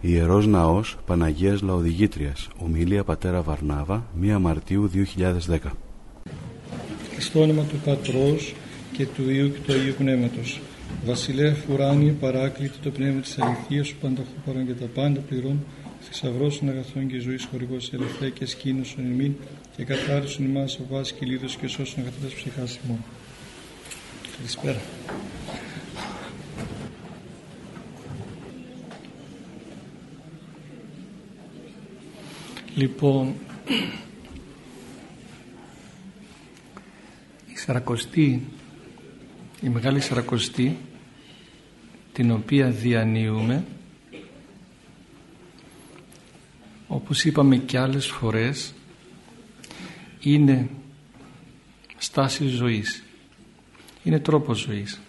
Ιερός Ναός Παναγίας Λαοδηγήτριας Ομιλία Πατέρα Βαρνάβα 1 Μαρτίου 2010 Στο όνομα του Πατρός και του Υιού και του Αγίου Πνεύματος Βασιλεύ ουράνιε παράκλητη το πνεύμα της αληθείας σου πανταχού παρόν και τα πάντα πληρών θησαυρός των αγαθών και ζωής χορηγός ελευθέ και σκήνωσον ημίν και καθάρισον ημάς ο βάση και λίδος και σώσον αγαθές ψυχάς ημών. Καλησπέρα. Λοιπόν, η Σαρακοστή, η Μεγάλη Σαρακοστή, την οποία διανύουμε, όπως είπαμε και άλλες φορές, είναι στάση ζωής, είναι τρόπος ζωής.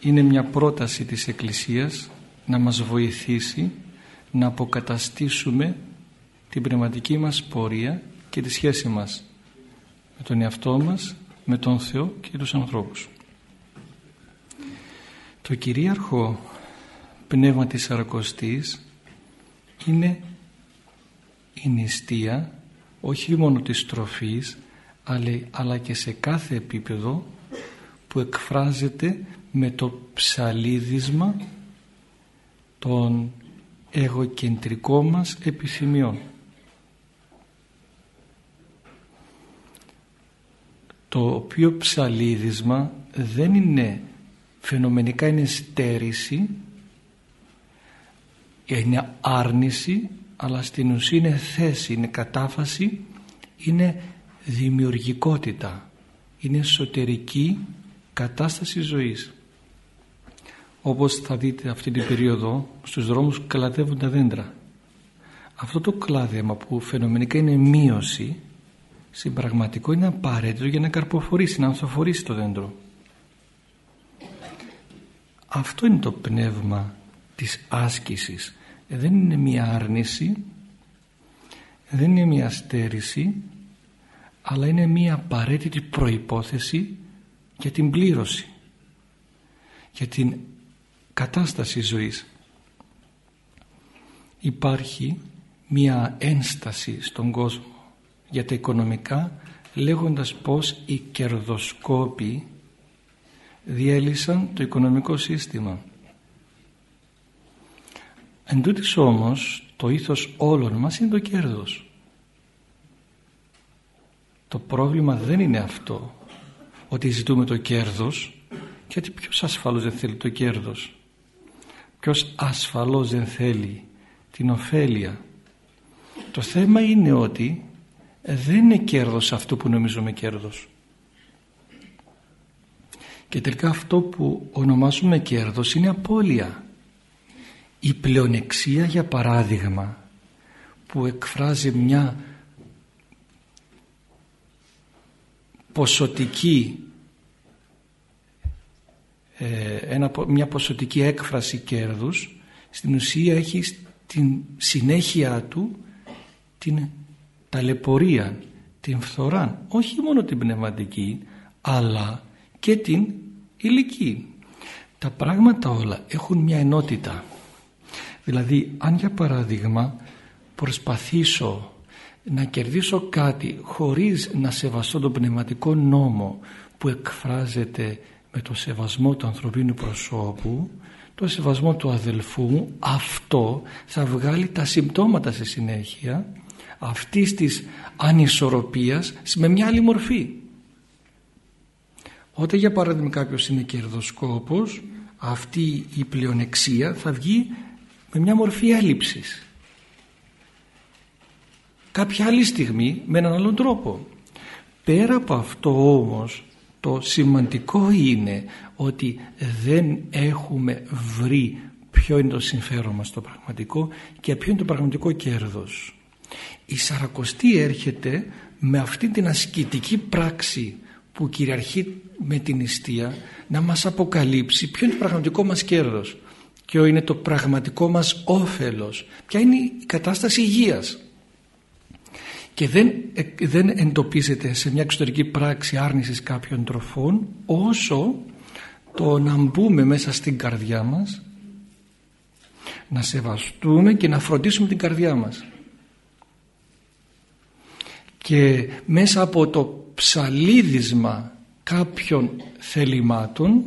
Είναι μια πρόταση της Εκκλησίας να μας βοηθήσει να αποκαταστήσουμε την πνευματική μας πορεία και τη σχέση μας με τον εαυτό μας, με τον Θεό και τους ανθρώπους. Το κυρίαρχο πνεύμα της Αρακοστής είναι η νηστεία όχι μόνο της τροφής αλλά και σε κάθε επίπεδο που εκφράζεται με το ψαλίδισμα των εγωκεντρικών μας επιθυμιών. Το οποίο ψαλίδισμα δεν είναι φαινομενικά είναι στέρηση είναι άρνηση αλλά στην ουσία είναι θέση, είναι κατάφαση είναι δημιουργικότητα είναι εσωτερική κατάσταση ζωής. Όπως θα δείτε αυτή την περίοδο στους δρόμους κλαδεύουν τα δέντρα. Αυτό το κλάδεμα που φαινομενικά είναι μείωση συμπραγματικό είναι απαραίτητο για να καρποφορήσει, να ανθοφορήσει το δέντρο. Αυτό είναι το πνεύμα της άσκησης. Δεν είναι μια άρνηση, δεν είναι μια στέρηση, αλλά είναι μια απαραίτητη προϋπόθεση για την πλήρωση, για την κατάσταση ζωής. Υπάρχει μια ένσταση στον κόσμο για τα οικονομικά λέγοντας πως οι κερδοσκόποι διέλυσαν το οικονομικό σύστημα. Εν τούτης όμως το ήθος όλων μας είναι το κέρδος. Το πρόβλημα δεν είναι αυτό ότι ζητούμε το κέρδος γιατί ποιος ασφαλώς δεν θέλει το κέρδος. Ποιος ασφαλώς δεν θέλει την ωφέλεια. Το θέμα είναι ότι δεν είναι κέρδος αυτό που νομίζουμε κέρδος. Και τελικά αυτό που ονομάζουμε κέρδος είναι απώλεια. Η πλεονεξία για παράδειγμα που εκφράζει μια ποσοτική ε, ένα, μια ποσοτική έκφραση κέρδους στην ουσία έχει στην συνέχεια του την ταλαιπωρία, την φθορά, όχι μόνο την πνευματική αλλά και την ηλική. Τα πράγματα όλα έχουν μια ενότητα. Δηλαδή αν για παράδειγμα προσπαθήσω να κερδίσω κάτι χωρίς να σεβαστώ τον πνευματικό νόμο που εκφράζεται με το σεβασμό του ανθρωπίνου προσώπου το σεβασμό του αδελφού μου αυτό θα βγάλει τα συμπτώματα σε συνέχεια αυτής της ανισορροπίας με μια άλλη μορφή. Όταν για παράδειγμα κάποιος είναι κερδοσκόπος αυτή η πλεονεξία θα βγει με μια μορφή έλλειψης. Κάποια άλλη στιγμή με έναν άλλον τρόπο. Πέρα από αυτό όμως το σημαντικό είναι ότι δεν έχουμε βρει ποιο είναι το συμφέρον μας το πραγματικό και ποιο είναι το πραγματικό κέρδος. Η Σαρακοστή έρχεται με αυτή την ασκητική πράξη που κυριαρχεί με την νηστεία να μας αποκαλύψει ποιο είναι το πραγματικό μας κέρδος ποιο είναι το πραγματικό μας όφελος. Ποια είναι η κατάσταση υγείας. Και δεν, δεν εντοπίζεται σε μια εξωτερική πράξη άρνησης κάποιων τροφών όσο το να μπούμε μέσα στην καρδιά μας να σεβαστούμε και να φροντίσουμε την καρδιά μας και μέσα από το ψαλίδισμα κάποιων θελημάτων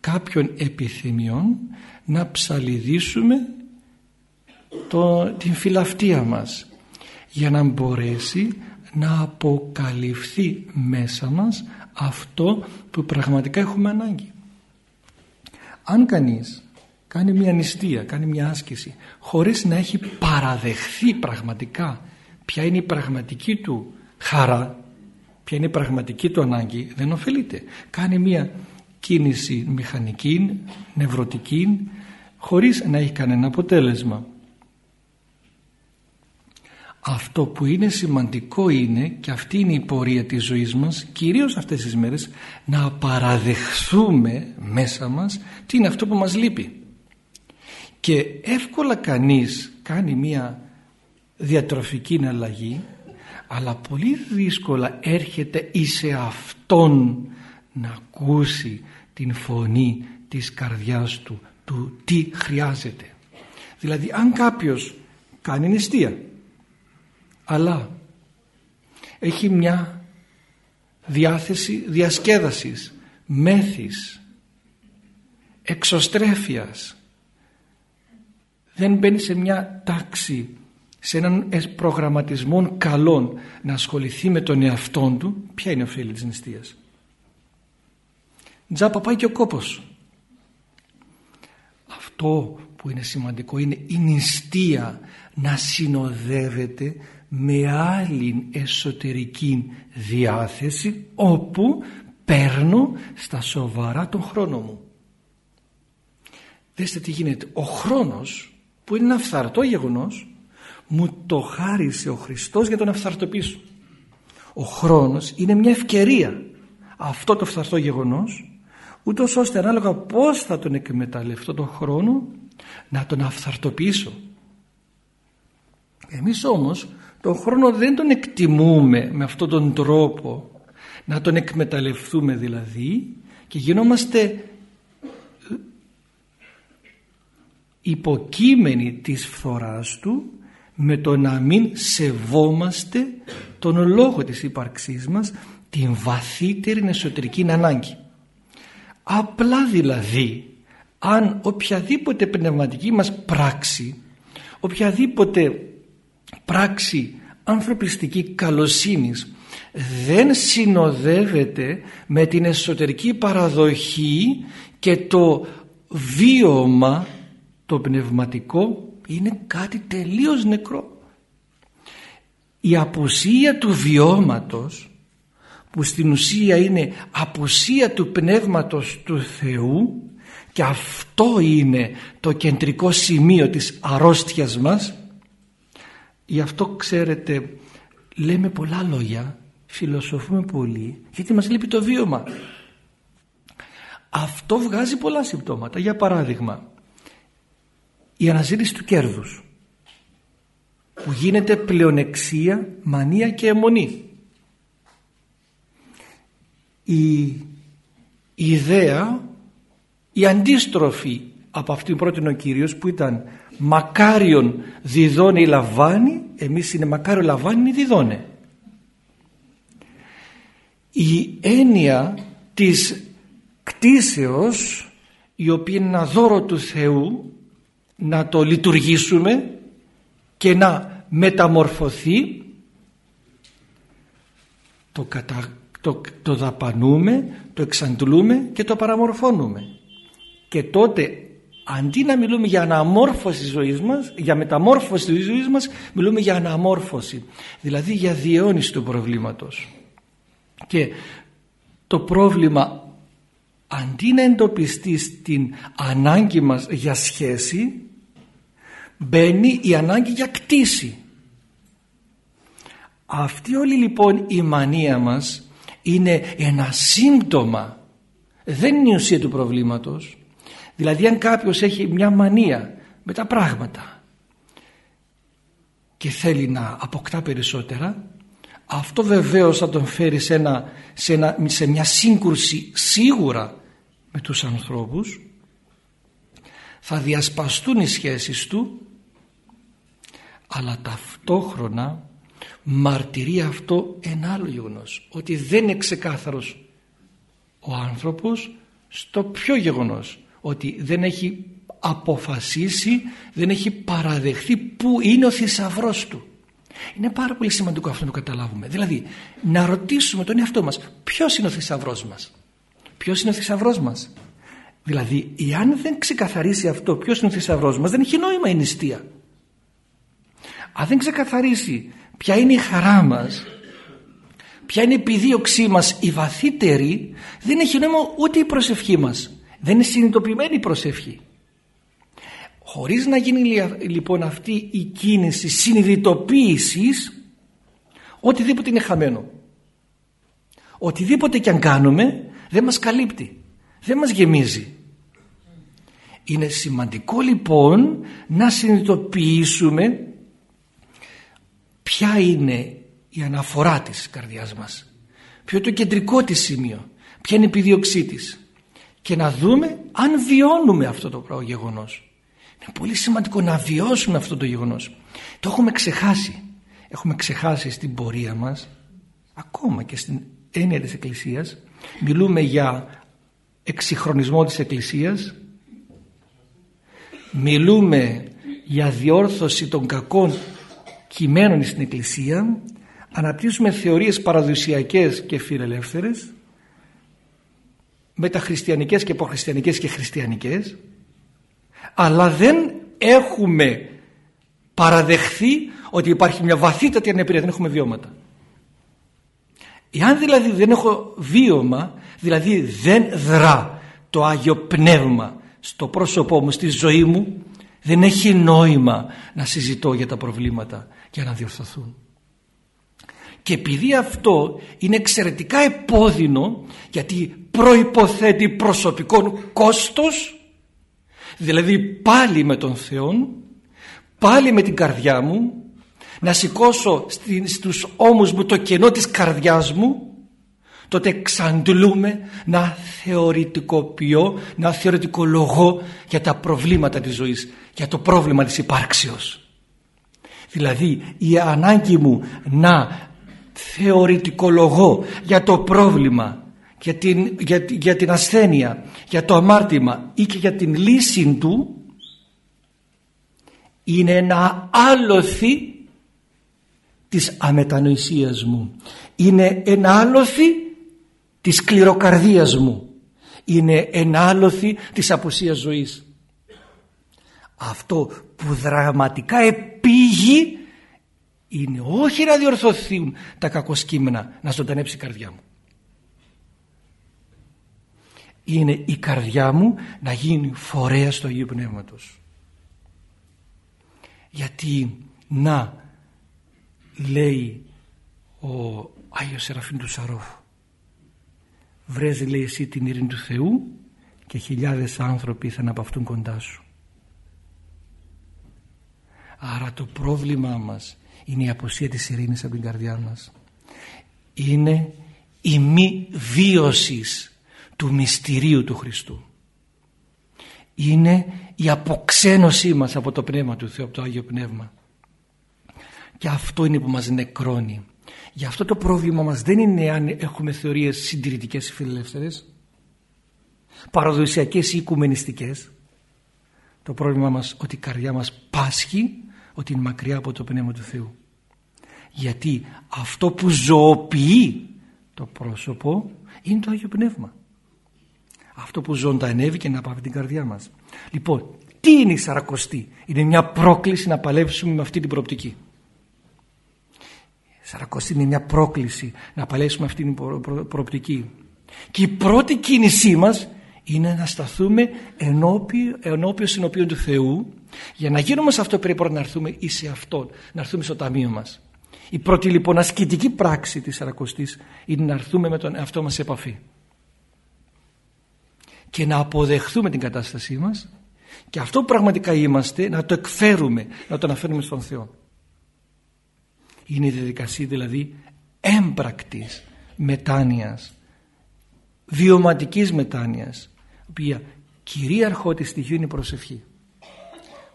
κάποιων επιθυμιών να ψαλιδίσουμε το, την φιλαυτία μας για να μπορέσει να αποκαλυφθεί μέσα μας αυτό που πραγματικά έχουμε ανάγκη. Αν κανείς κάνει μια νηστεία, κάνει μια άσκηση χωρίς να έχει παραδεχθεί πραγματικά ποια είναι η πραγματική του χαρά, ποια είναι η πραγματική του ανάγκη, δεν ωφελείται. Κάνει μια κίνηση μηχανική, νευρωτική, χωρίς να έχει κανένα αποτέλεσμα. Αυτό που είναι σημαντικό είναι και αυτή είναι η πορεία της ζωής μας κυρίως αυτές τις μέρες να παραδεχθούμε μέσα μας τι είναι αυτό που μας λείπει και εύκολα κανείς κάνει μια διατροφική αλλαγή αλλά πολύ δύσκολα έρχεται εις αυτόν να ακούσει την φωνή της καρδιάς του του τι χρειάζεται. Δηλαδή αν κάποιος κάνει νηστεία αλλά έχει μια διάθεση διασκέδασης μέθης εξωστρέφειας δεν μπαίνει σε μια τάξη σε έναν προγραμματισμό καλών να ασχοληθεί με τον εαυτό του ποια είναι η ωφέλη της νηστείας; Τζάπα πάει και ο κόπος αυτό που είναι σημαντικό είναι η νηστεία να συνοδεύεται με άλλη εσωτερική διάθεση όπου παίρνω στα σοβαρά τον χρόνο μου. Δέστε τι γίνεται. Ο χρόνος που είναι ένα φθαρτό γεγονός μου το χάρισε ο Χριστός για τον αυθαρτοποιήσω. Ο χρόνος είναι μια ευκαιρία αυτό το φθαρτό γεγονός ούτως ώστε ανάλογα πώς θα τον εκμεταλλευτώ τον χρόνο να τον αυθαρτοποιήσω. Εμείς όμως τον χρόνο δεν τον εκτιμούμε με αυτόν τον τρόπο να τον εκμεταλλευτούμε δηλαδή και γινόμαστε υποκείμενοι της φθοράς του με το να μην σεβόμαστε τον λόγο της ύπαρξής μας την βαθύτερη εσωτερική ανάγκη. Απλά δηλαδή αν οποιαδήποτε πνευματική μας πράξη οποιαδήποτε πράξη ανθρωπιστική καλοσύνης δεν συνοδεύεται με την εσωτερική παραδοχή και το βίωμα το πνευματικό είναι κάτι τελείως νεκρό. Η απουσία του βιώματος που στην ουσία είναι απουσία του πνεύματος του Θεού και αυτό είναι το κεντρικό σημείο της αρρώστιας μας Γι' αυτό ξέρετε λέμε πολλά λόγια, φιλοσοφούμε πολύ γιατί μας λείπει το βίωμα. Αυτό βγάζει πολλά συμπτώματα. Για παράδειγμα, η αναζήτηση του κέρδους που γίνεται πλεονεξία, μανία και αιμονή. Η, η ιδέα, η αντίστροφη από αυτήν πρώτη ο Κύριος που ήταν μακάριον διδώνει λαβάνει εμείς είναι μακάριο λαβάνει διδώνε η έννοια της κτίσεως η οποία είναι ένα δώρο του Θεού να το λειτουργήσουμε και να μεταμορφωθεί. Το, κατα... το, το δαπανούμε, το εξαντλούμε και το παραμορφώνουμε. Και τότε αντί να μιλούμε για αναμόρφωση της ζωής μας, για μεταμόρφωση της ζωής μας, μιλούμε για αναμόρφωση, δηλαδή για διαιώνιση του προβλήματος. Και το πρόβλημα αντί να εντοπιστεί στην ανάγκη μας για σχέση, μπαίνει η ανάγκη για κτίση. Αυτή όλη λοιπόν η μανία μας είναι ένα σύμπτωμα, δεν είναι η ουσία του προβλήματος, Δηλαδή αν κάποιος έχει μια μανία με τα πράγματα και θέλει να αποκτά περισσότερα αυτό βεβαίως θα τον φέρει σε, ένα, σε, ένα, σε μια σύγκρουση σίγουρα με τους ανθρώπους. Θα διασπαστούν οι σχέσεις του αλλά ταυτόχρονα μαρτυρεί αυτό ένα άλλο γεγονός ότι δεν είναι ξεκάθαρος ο άνθρωπος στο πιο γεγονός ότι δεν έχει αποφασίσει δεν έχει παραδεχθεί που είναι ο θησαυρός του. Είναι πάρα πολύ σημαντικό αυτό να το καταλάβουμε. Δηλαδή να ρωτήσουμε τον εαυτό μας ποιος είναι ο θησαυρός μας; Ποιος είναι ο θησαυρός μας; Δηλαδή εάν δεν ξεκαθαρίσει αυτό ποιος είναι ο θησαυρός μας δεν έχει νόημα η νηστεία αν δεν ξεκαθαρίσει ποια είναι η χαρά μας ποια είναι η επιδίωξή μας η βαθύτερη δεν έχει νόημα ούτε η προσευχή μας. Δεν είναι συνειδητοποιημένη η προσευχή. Χωρίς να γίνει λοιπόν αυτή η κίνηση συνειδητοποίησης οτιδήποτε είναι χαμένο. Οτιδήποτε και αν κάνουμε δεν μας καλύπτει δεν μας γεμίζει. Είναι σημαντικό λοιπόν να συνειδητοποιήσουμε ποια είναι η αναφορά της καρδιάς μας; Ποιο είναι το κεντρικό της σημείο; Ποια είναι η επιδίωξή της; Και να δούμε αν βιώνουμε αυτό το γεγονός. Είναι πολύ σημαντικό να βιώσουμε αυτό το γεγονός. Το έχουμε ξεχάσει. Έχουμε ξεχάσει στην πορεία μας ακόμα και στην έννοια της Εκκλησίας. Μιλούμε για εξυγχρονισμό της Εκκλησίας. Μιλούμε για διόρθωση των κακών κειμένων στην Εκκλησία αναπτύσσουμε θεωρίες παραδοσιακές και φιλελεύθερες μεταχριστιανικές και υποχριστιανικές και χριστιανικές αλλά δεν έχουμε παραδεχθεί ότι υπάρχει μια βαθύτατη ανεπηρία, δεν έχουμε βιώματα. Εάν δηλαδή δεν έχω βίωμα, δηλαδή δεν δρά το Άγιο Πνεύμα στο πρόσωπό μου, στη ζωή μου, δεν έχει νόημα να συζητώ για τα προβλήματα για να διορθωθούν. Και επειδή αυτό είναι εξαιρετικά επώδυνο γιατί προϋποθέτει προσωπικό κόστος δηλαδή πάλι με τον Θεό πάλι με την καρδιά μου να σηκώσω στους ώμους μου το κενό της καρδιάς μου τότε εξαντλούμε να θεωρητικοποιώ, να θεωρητικολογώ για τα προβλήματα της ζωής, για το πρόβλημα της υπάρξεως. Δηλαδή η ανάγκη μου να θεωρητικολογώ για το πρόβλημα, για την, για, για την ασθένεια, για το αμάρτημα ή και για την λύση του είναι ένα άλοθη της αμετανοησίας μου. Είναι ένα άλοθη της κληροκαρδίας μου. Είναι ένα άλοθη της απουσίας ζωής. Αυτό που δραματικά επίγει είναι όχι να διορθωθούν τα κακοσκήμενα να ζωντανέψει η καρδιά μου. Είναι η καρδιά μου να γίνει φορέα του Αγίου Πνεύματος. Γιατί να λέει ο Άγιος Σεραφείμ του Σαρόφ βρες λέει εσύ την ειρήνη του Θεού και χιλιάδες άνθρωποι θα αναπαυτούν κοντά σου. Άρα το πρόβλημά μας είναι η αποσία της ειρήνης από την καρδιά μας. Είναι η μη βίωσης του μυστηρίου του Χριστού. Είναι η αποξένωσή μας από το Πνεύμα του Θεού, από το Άγιο Πνεύμα. Και αυτό είναι που μας νεκρώνει. Γι' αυτό το πρόβλημα μας δεν είναι αν έχουμε θεωρίες συντηρητικές ή φιλελεύθερες, παραδοσιακές ή οικουμενιστικές. Το πρόβλημα μας ότι η καρδιά μας πάσχει, ότι είναι μακριά από το Πνεύμα του Θεού. Γιατί αυτό που ζωοποιεί το πρόσωπο είναι το Άγιο Πνεύμα. Αυτό που ζωντανεύει και να πάει την καρδιά μας. Λοιπόν, τι είναι η Σαρακοστή; Είναι μια πρόκληση να παλέψουμε με αυτή την προοπτική. Σαρακοστή είναι μια πρόκληση να παλέψουμε αυτή την προοπτική. Και η πρώτη κίνησή μας είναι να σταθούμε ενώπιο, ενώπιο συνοπίων του Θεού για να γίνουμε σε αυτό πρέπει να έρθουμε ή σε Αυτόν, να έρθουμε στο ταμείο μας. Η πρώτη λοιπόν ασκητική πράξη της Σαρακοστής είναι να έρθουμε με τον εαυτό μας σε επαφή και να αποδεχθούμε την κατάστασή μας και αυτό που πραγματικά είμαστε να το εκφέρουμε, να το αναφέρουμε στον Θεό. Είναι η διαδικασία δηλαδή έμπρακτης μετάνοιας, βιωματικής μετάνοιας, η οποία κυρίαρχο της στοιχείο είναι η προσευχή.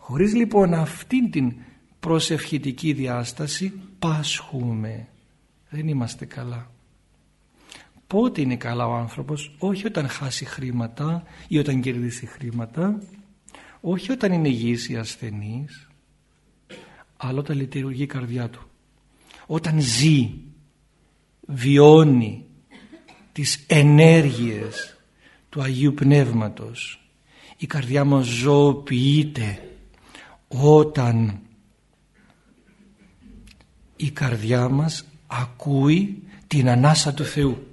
Χωρίς λοιπόν αυτήν την προσευχητική διάσταση πάσχουμε. Δεν είμαστε καλά. Πότε είναι καλά ο άνθρωπος, όχι όταν χάσει χρήματα ή όταν κερδίσει χρήματα, όχι όταν είναι υγιής ή ασθενής, αλλά όταν λειτουργεί η καρδιά του. Όταν ζει, βιώνει τις ενέργειες του Αγίου Πνεύματος. Η καρδιά μας ζωοποιείται όταν η καρδιά μας ακούει την ανάσα του Θεού.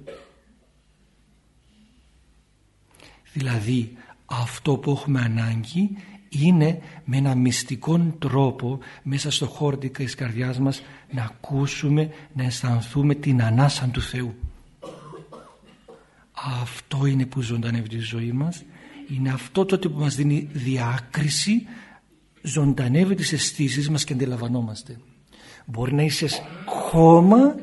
Δηλαδή αυτό που έχουμε ανάγκη είναι με ένα μυστικό τρόπο μέσα στο χώρο της καρδιάς μας να ακούσουμε, να αισθανθούμε την ανάσα του Θεού. Αυτό είναι που ζωντανεύει τη ζωή μας. Είναι αυτό τότε που μας δίνει διάκριση, ζωντανεύει τις αισθήσεις μας και αντιλαμβανόμαστε. Μπορεί να είσαι χώμα,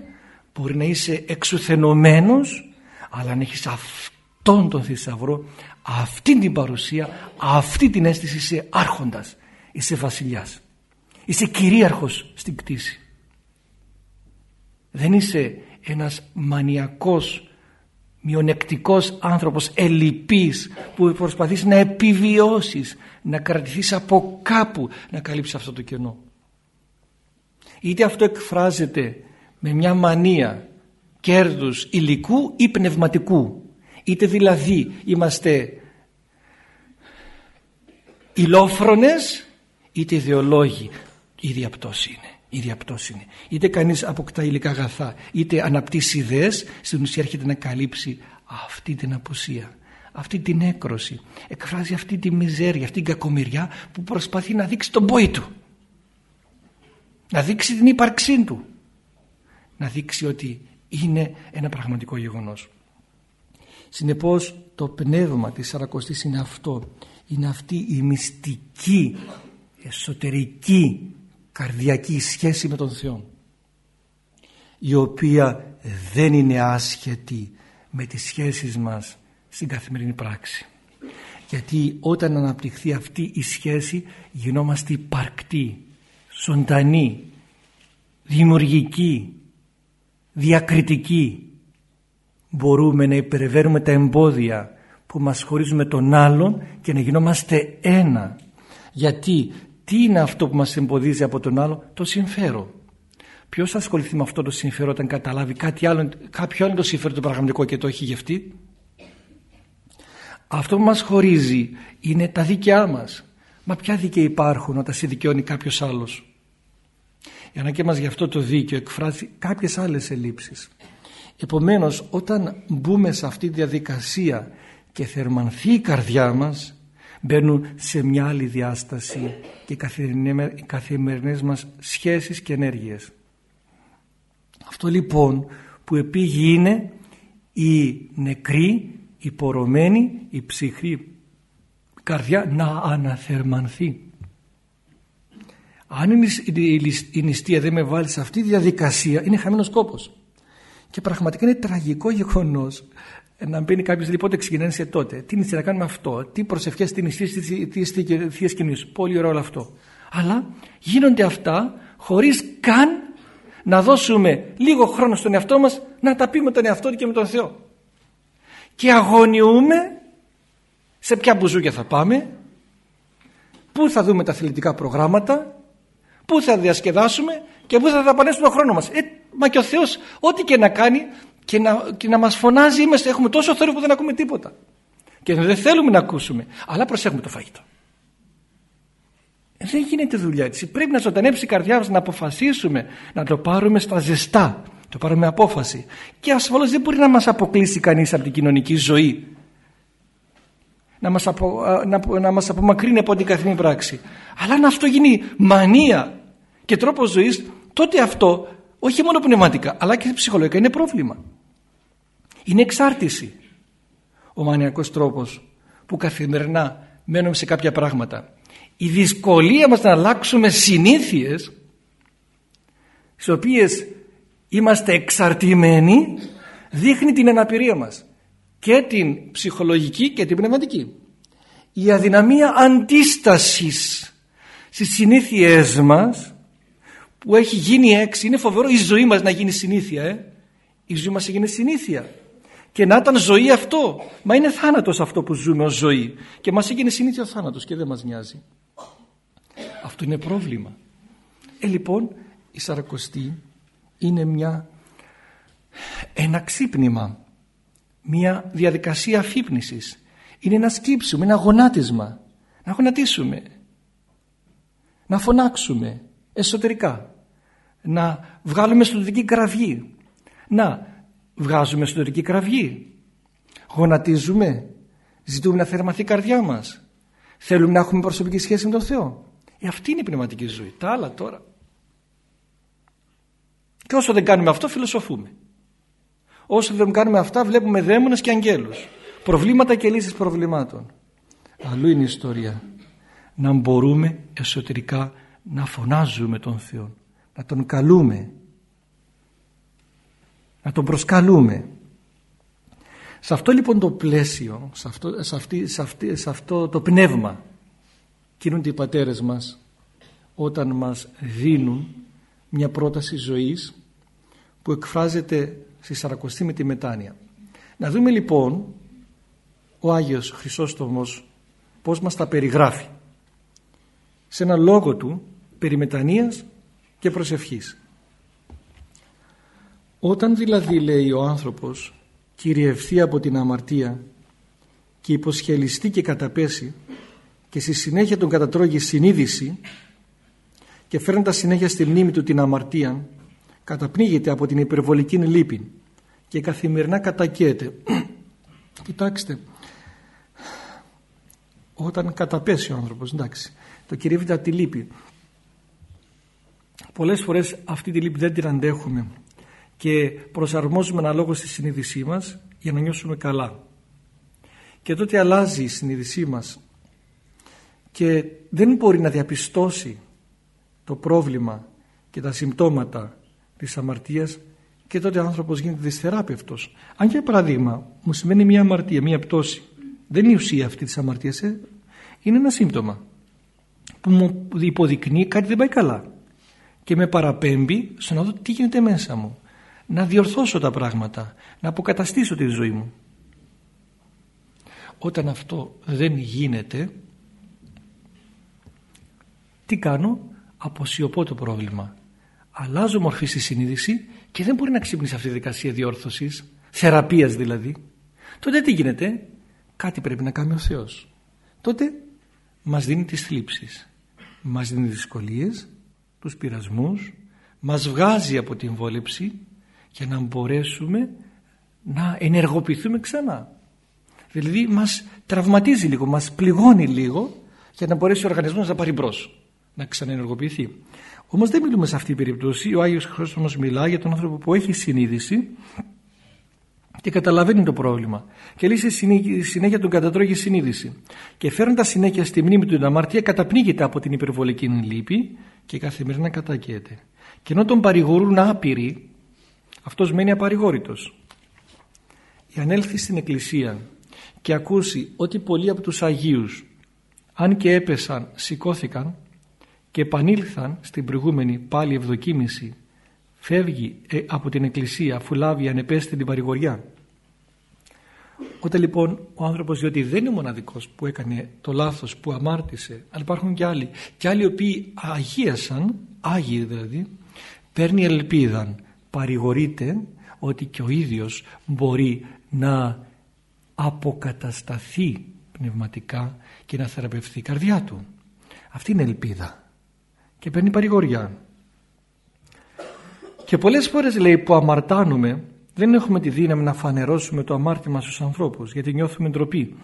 μπορεί να είσαι εξουθενωμένος, αλλά αν έχεις αυτόν τον θησαυρό, αυτή την παρουσία, αυτή την αίσθηση είσαι άρχοντας, είσαι βασιλιάς. Είσαι κυρίαρχος στην κτήση. Δεν είσαι ένας μανιακός, μειονεκτικός άνθρωπος ελλειπής που προσπαθείς να επιβιώσεις, να κρατηθείς από κάπου να καλύψεις αυτό το κενό. Είτε αυτό εκφράζεται με μια μανία κέρδους υλικού ή πνευματικού. Είτε δηλαδή είμαστε ηλόφρονες είτε ιδεολόγοι. Η διαπτώση είναι. Η διαπτώση είναι. Είτε κανείς αποκτά υλικά αγαθά είτε αναπτύσσει ιδέες στην ουσία έρχεται να καλύψει αυτή την απουσία αυτή την έκρωση. Εκφράζει αυτή τη μιζέρια, αυτή την κακομοιριά που προσπαθεί να δείξει τον πόη του. Να δείξει την ύπαρξή του. Να δείξει ότι είναι ένα πραγματικό γεγονός. Συνεπώς το πνεύμα της Σαρακοστής είναι αυτό. Είναι αυτή η μυστική εσωτερική καρδιακή σχέση με τον Θεό η οποία δεν είναι άσχετη με τις σχέσεις μας στην καθημερινή πράξη γιατί όταν αναπτυχθεί αυτή η σχέση γινόμαστε υπαρκτοί ζωντανή, δημιουργική, διακριτική. Μπορούμε να υπερβαίνουμε τα εμπόδια που μας χωρίζουμε τον άλλον και να γινόμαστε ένα. Γιατί τι είναι αυτό που μας εμποδίζει από τον άλλο, το συμφέρον. Ποιος θα ασχοληθεί με αυτό το συμφέρον όταν καταλάβει κάτι άλλο, κάποιο άλλο το συμφέρον το πραγματικό και το έχει γευτεί. Αυτό που μας χωρίζει είναι τα δίκαιά μας. Μα ποια δίκαια υπάρχουν όταν σε δικαιώνει κάποιος άλλος; Η ανάγκη μας για αυτό το δίκαιο εκφράζει κάποιες άλλες ελλείψεις. Επομένως όταν μπούμε σε αυτή τη διαδικασία και θερμανθεί η καρδιά μας μπαίνουν σε μια άλλη διάσταση και οι καθημερινές μας σχέσεις και ενέργειες. Αυτό λοιπόν που επίγει είναι η νεκρή, η πορωμένη, η ψυχρή καρδιά να αναθερμανθεί. Αν η νηστεία δεν με βάλει σε αυτή τη διαδικασία είναι χαμένος κόπος. Και πραγματικά είναι τραγικό γεγονός να μπαίνει κάποιος λοιπόν πότε ξεκινάνε τότε. Τι είναι να κάνουμε αυτό, τι προσευχές, τι νηστείε, τι θείε κοινή. Πολύ ωραίο όλο αυτό. Αλλά γίνονται αυτά χωρίς καν να δώσουμε λίγο χρόνο στον εαυτό μας να τα πει με τον εαυτό και με τον Θεό. Και αγωνιούμε σε ποια μπουζούκια θα πάμε, πού θα δούμε τα αθλητικά προγράμματα, πού θα διασκεδάσουμε και πού θα δαπανέσουμε τον χρόνο μας. Ε, μα και ο Θεός ό,τι και να κάνει και να, και να μας φωνάζει είμαστε, έχουμε τόσο θόρυβο που δεν ακούμε τίποτα. Και δεν θέλουμε να ακούσουμε, αλλά προσέχουμε το φαγητό. Δεν γίνεται δουλειά έτσι. Πρέπει να ζωντανέψει η καρδιά μας να αποφασίσουμε να το πάρουμε στα ζεστά. Το πάρουμε απόφαση. Και ασφαλώς δεν μπορεί να μας αποκλείσει κανείς από την κοινωνική ζωή. Να μας, απο, να, να μας απομακρύνει από την καθημερινή πράξη. Αλλά αν αυτό γίνει μανία και τρόπος ζωής, τότε αυτό όχι μόνο πνευματικά αλλά και ψυχολογικά είναι πρόβλημα. Είναι εξάρτηση ο μανιακός τρόπος που καθημερινά μένουμε σε κάποια πράγματα. Η δυσκολία μας να αλλάξουμε συνήθειες στις οποίες είμαστε εξαρτημένοι δείχνει την αναπηρία μας και την ψυχολογική και την πνευματική. Η αδυναμία αντίστασης στις συνήθειές μας που έχει γίνει έξι. Είναι φοβερό η ζωή μας να γίνει συνήθεια. Ε; Η ζωή μας έγινε συνήθεια. Και να ήταν ζωή αυτό. Μα είναι θάνατος αυτό που ζούμε ως ζωή. Και μας έγινε συνήθεια ο θάνατος και δεν μας νοιάζει. Αυτό είναι πρόβλημα. Ε, λοιπόν, η Σαρακοστή είναι μια, ένα ξύπνημα, μια διαδικασία αφύπνισης. Είναι ένα σκύψουμε, ένα γονάτισμα. Να γονατίσουμε. Να φωνάξουμε εσωτερικά. Να βγάλουμε εσωτερική κραυγή. Να βγάζουμε εσωτερική κραυγή. Γονατίζουμε. Ζητούμε να θερμαθεί η καρδιά μας. Θέλουμε να έχουμε προσωπική σχέση με τον Θεό. Ε, αυτή είναι η πνευματική ζωή. Τα άλλα τώρα. Και όσο δεν κάνουμε αυτό φιλοσοφούμε. Όσο δεν κάνουμε αυτά βλέπουμε δαίμονες και αγγέλους. Προβλήματα και λύσεις προβλημάτων. Αλλού είναι η ιστορία. Να μπορούμε εσωτερικά να φωνάζουμε τον Θεό. Να τον καλούμε. Να τον προσκαλούμε. Σε αυτό λοιπόν το πλαίσιο, σε αυτό, σε αυτή, σε αυτή, σε αυτό το πνεύμα κινούνται οι πατέρες μας όταν μας δίνουν μια πρόταση ζωής που εκφράζεται στη Σαρακοστή με τη μετάνοια. Να δούμε λοιπόν ο Άγιος Χρυσόστομος πώς μας τα περιγράφει σε ένα λόγο του περί μετανοίας και προσευχής. Όταν δηλαδή λέει ο άνθρωπος κυριευθεί από την αμαρτία και υποσχελιστεί και καταπέσει και στη συνέχεια τον κατατρώγει συνείδηση και φέρνοντας συνέχεια στη μνήμη του την αμαρτία καταπνίγεται από την υπερβολική λύπη και καθημερινά κατακαίεται. Κοιτάξτε, όταν καταπέσει ο άνθρωπος, εντάξει, το κυρίβεται από τη λύπη. Πολλές φορές αυτή τη λύπη δεν την αντέχουμε και προσαρμόζουμε αναλόγως στη συνείδησή μας για να νιώσουμε καλά. Και τότε αλλάζει η συνείδησή μας και δεν μπορεί να διαπιστώσει το πρόβλημα και τα συμπτώματα της αμαρτίας και τότε ο άνθρωπος γίνεται δυσθεράπευτος. Αν για παράδειγμα μου σημαίνει μια αμαρτία, μια πτώση, δεν είναι η ουσία αυτή της αμαρτίας, ε, είναι ένα σύμπτωμα που μου υποδεικνύει κάτι δεν πάει καλά και με παραπέμπει στο να δω τι γίνεται μέσα μου. Να διορθώσω τα πράγματα να αποκαταστήσω τη ζωή μου. Όταν αυτό δεν γίνεται τι κάνω; Αποσιωπώ το πρόβλημα. Αλλάζω μορφή στη συνείδηση και δεν μπορεί να ξύπνει αυτή τη δικασία διόρθωσης θεραπείας δηλαδή. Τότε τι γίνεται; Κάτι πρέπει να κάνει ο Θεός. Τότε μας δίνει τις θλίψεις μας δίνει δυσκολίες τους πειρασμούς μας βγάζει από την βόλεψη για να μπορέσουμε να ενεργοποιηθούμε ξανά δηλαδή μας τραυματίζει λίγο μας πληγώνει λίγο για να μπορέσει ο οργανισμός να πάρει μπρος να ξαναενεργοποιηθεί Όμως δεν μιλούμε σε αυτή την περίπτωση. Ο Άγιος Χρήστος μιλά για τον άνθρωπο που έχει συνείδηση και καταλαβαίνει το πρόβλημα. Και λέει συνέχεια τον κατατρώγει συνείδηση. Και φέρνοντας συνέχεια στη μνήμη του την αμαρτία, καταπνίγεται από την υπερβολική λύπη και καθημερινά κατακαίεται. Και ενώ τον παρηγορούν άπειροι, αυτός μένει απαρηγόρητος. Εάν έλθει στην εκκλησία και ακούσει ότι πολλοί από τους Αγίους αν και έπεσαν σηκώθηκαν και επανήλθαν στην προηγούμενη πάλι ευδοκίμηση φεύγει ε, από την εκκλησία αφού λάβει ανεπέστη την παρηγοριά όταν λοιπόν ο άνθρωπος διότι δεν είναι ο μοναδικός που έκανε το λάθος που αμάρτησε αλλά υπάρχουν και άλλοι. Και άλλοι οι οποίοι αγίασαν άγιοι δηλαδή παίρνει ελπίδα παρηγορείται ότι και ο ίδιος μπορεί να αποκατασταθεί πνευματικά και να θεραπευθεί η καρδιά του. Αυτή είναι ελπίδα. Και παίρνει παρηγοριά. Και πολλές φορές λέει που αμαρτάνουμε δεν έχουμε τη δύναμη να φανερώσουμε το αμάρτημα στους ανθρώπους γιατί νιώθουμε ντροπή.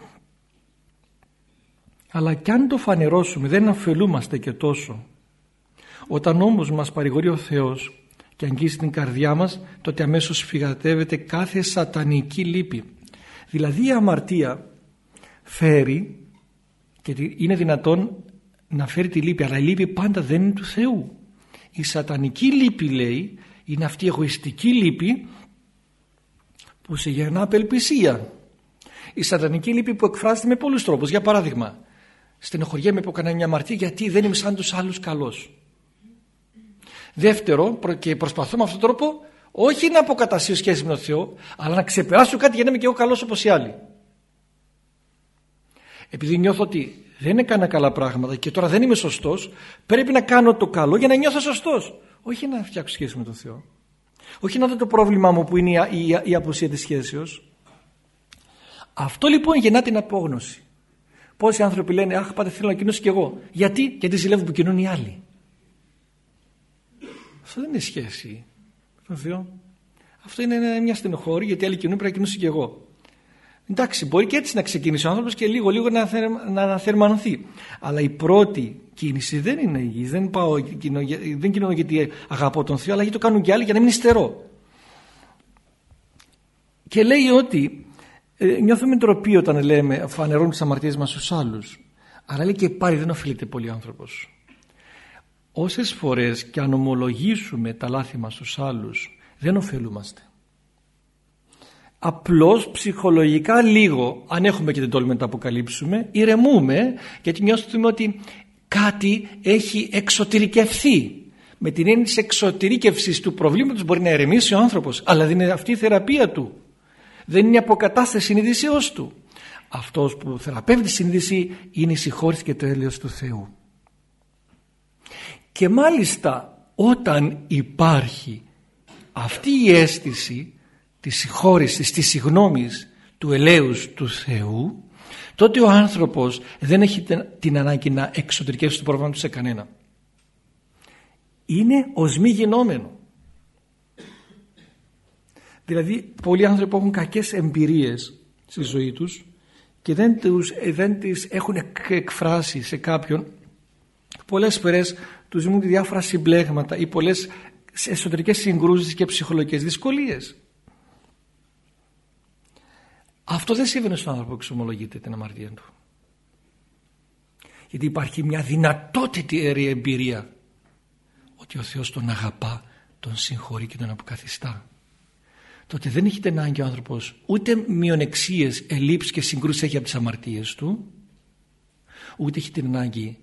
Αλλά κι αν το φανερώσουμε δεν αφελούμαστε και τόσο. Όταν όμως μας παρηγορεί ο Θεός και αγγίζει την καρδιά μας τότε αμέσως φυγατεύεται κάθε σατανική λύπη. Δηλαδή η αμαρτία φέρει και είναι δυνατόν να φέρει τη λύπη αλλά η λύπη πάντα δεν είναι του Θεού η σατανική λύπη λέει είναι αυτή η εγωιστική λύπη που σε γεννά απελπισία η σατανική λύπη που εκφράζεται με πολλούς τρόπους για παράδειγμα στενοχωριέμαι που έκανα μια αμαρτία γιατί δεν είμαι σαν τους άλλους καλός. Δεύτερο, και προσπαθώ με αυτόν τον τρόπο όχι να αποκαταστήσω σχέση με τον Θεό, αλλά να ξεπεράσω κάτι για να είμαι και εγώ καλός όπως οι άλλοι. Επειδή νιώθω ότι δεν έκανα καλά πράγματα και τώρα δεν είμαι σωστός, πρέπει να κάνω το καλό για να νιώθω σωστός. Όχι να φτιάξω σχέση με τον Θεό. Όχι να δω το πρόβλημά μου που είναι η, η, η απουσία της σχέσεως. Αυτό λοιπόν γεννά την απόγνωση. Πόσοι άνθρωποι λένε Αχ, πάτε θέλω να κοινώσω κι εγώ. Γιατί, γιατί ζηλεύω που κοινώνουν οι άλλοι. Αυτό δεν είναι σχέση με τον Θεό. Αυτό είναι μια στενοχώρη γιατί άλλοι κοινούν πρέπει να κοινώσω κι εγώ. Εντάξει, μπορεί και έτσι να ξεκινήσει ο άνθρωπος και λίγο λίγο να, να αναθερμανθεί. Αλλά η πρώτη κίνηση δεν είναι υγιής. Δεν, πάω, δεν κοινωνώ γιατί αγαπώ τον Θεό, αλλά γιατί το κάνουν και άλλοι για να μην υστερώ. Και λέει ότι ε, νιώθουμε τροπή όταν λέμε φανερώνουν τις αμαρτίες μας στους άλλους. Αλλά λέει και πάλι δεν οφείλεται πολύ άνθρωπος. Όσες φορές και αν ομολογήσουμε τα λάθη μας στους άλλους δεν ωφελούμαστε απλώς ψυχολογικά λίγο αν έχουμε και την τόλμη να τα αποκαλύψουμε ηρεμούμε γιατί νιώθουμε ότι κάτι έχει εξωτερικευθεί. Με την έννοια της εξωτερικευσής του προβλήματος μπορεί να ερεμήσει ο άνθρωπος αλλά δεν είναι αυτή η θεραπεία του. Δεν είναι η αποκατάσταση συνειδησίως του. Αυτός που θεραπεύει τη συνείδηση είναι η συγχώρηση και το έλεος του Θεού. Και μάλιστα όταν υπάρχει αυτή η αίσθηση της συγχώρησης, της συγνώμης του ελέους του Θεού τότε ο άνθρωπος δεν έχει την ανάγκη να εξωτερικεύσει το πρόβλημα του σε κανένα. Είναι ως μη γινόμενο. Δηλαδή πολλοί άνθρωποι έχουν κακές εμπειρίες στη ζωή τους και δεν, τους, δεν τις έχουν εκφράσει σε κάποιον πολλές φορές τους δημιουργούν διάφορα συμπλέγματα ή πολλές εσωτερικές συγκρούσεις και ψυχολογικές δυσκολίες. Αυτό δεν συμβαίνει στον άνθρωπο που εξομολογείται την αμαρτία του. Γιατί υπάρχει μια δυνατότητη εμπειρία ότι ο Θεός τον αγαπά, τον συγχωρεί και τον αποκαθιστά. Τότε δεν έχετε ανάγκη ο άνθρωπος ούτε μειονεξίες, ελλείψεις και συγκρούσεις έχει από τις αμαρτίες του ούτε έχει την ανάγκη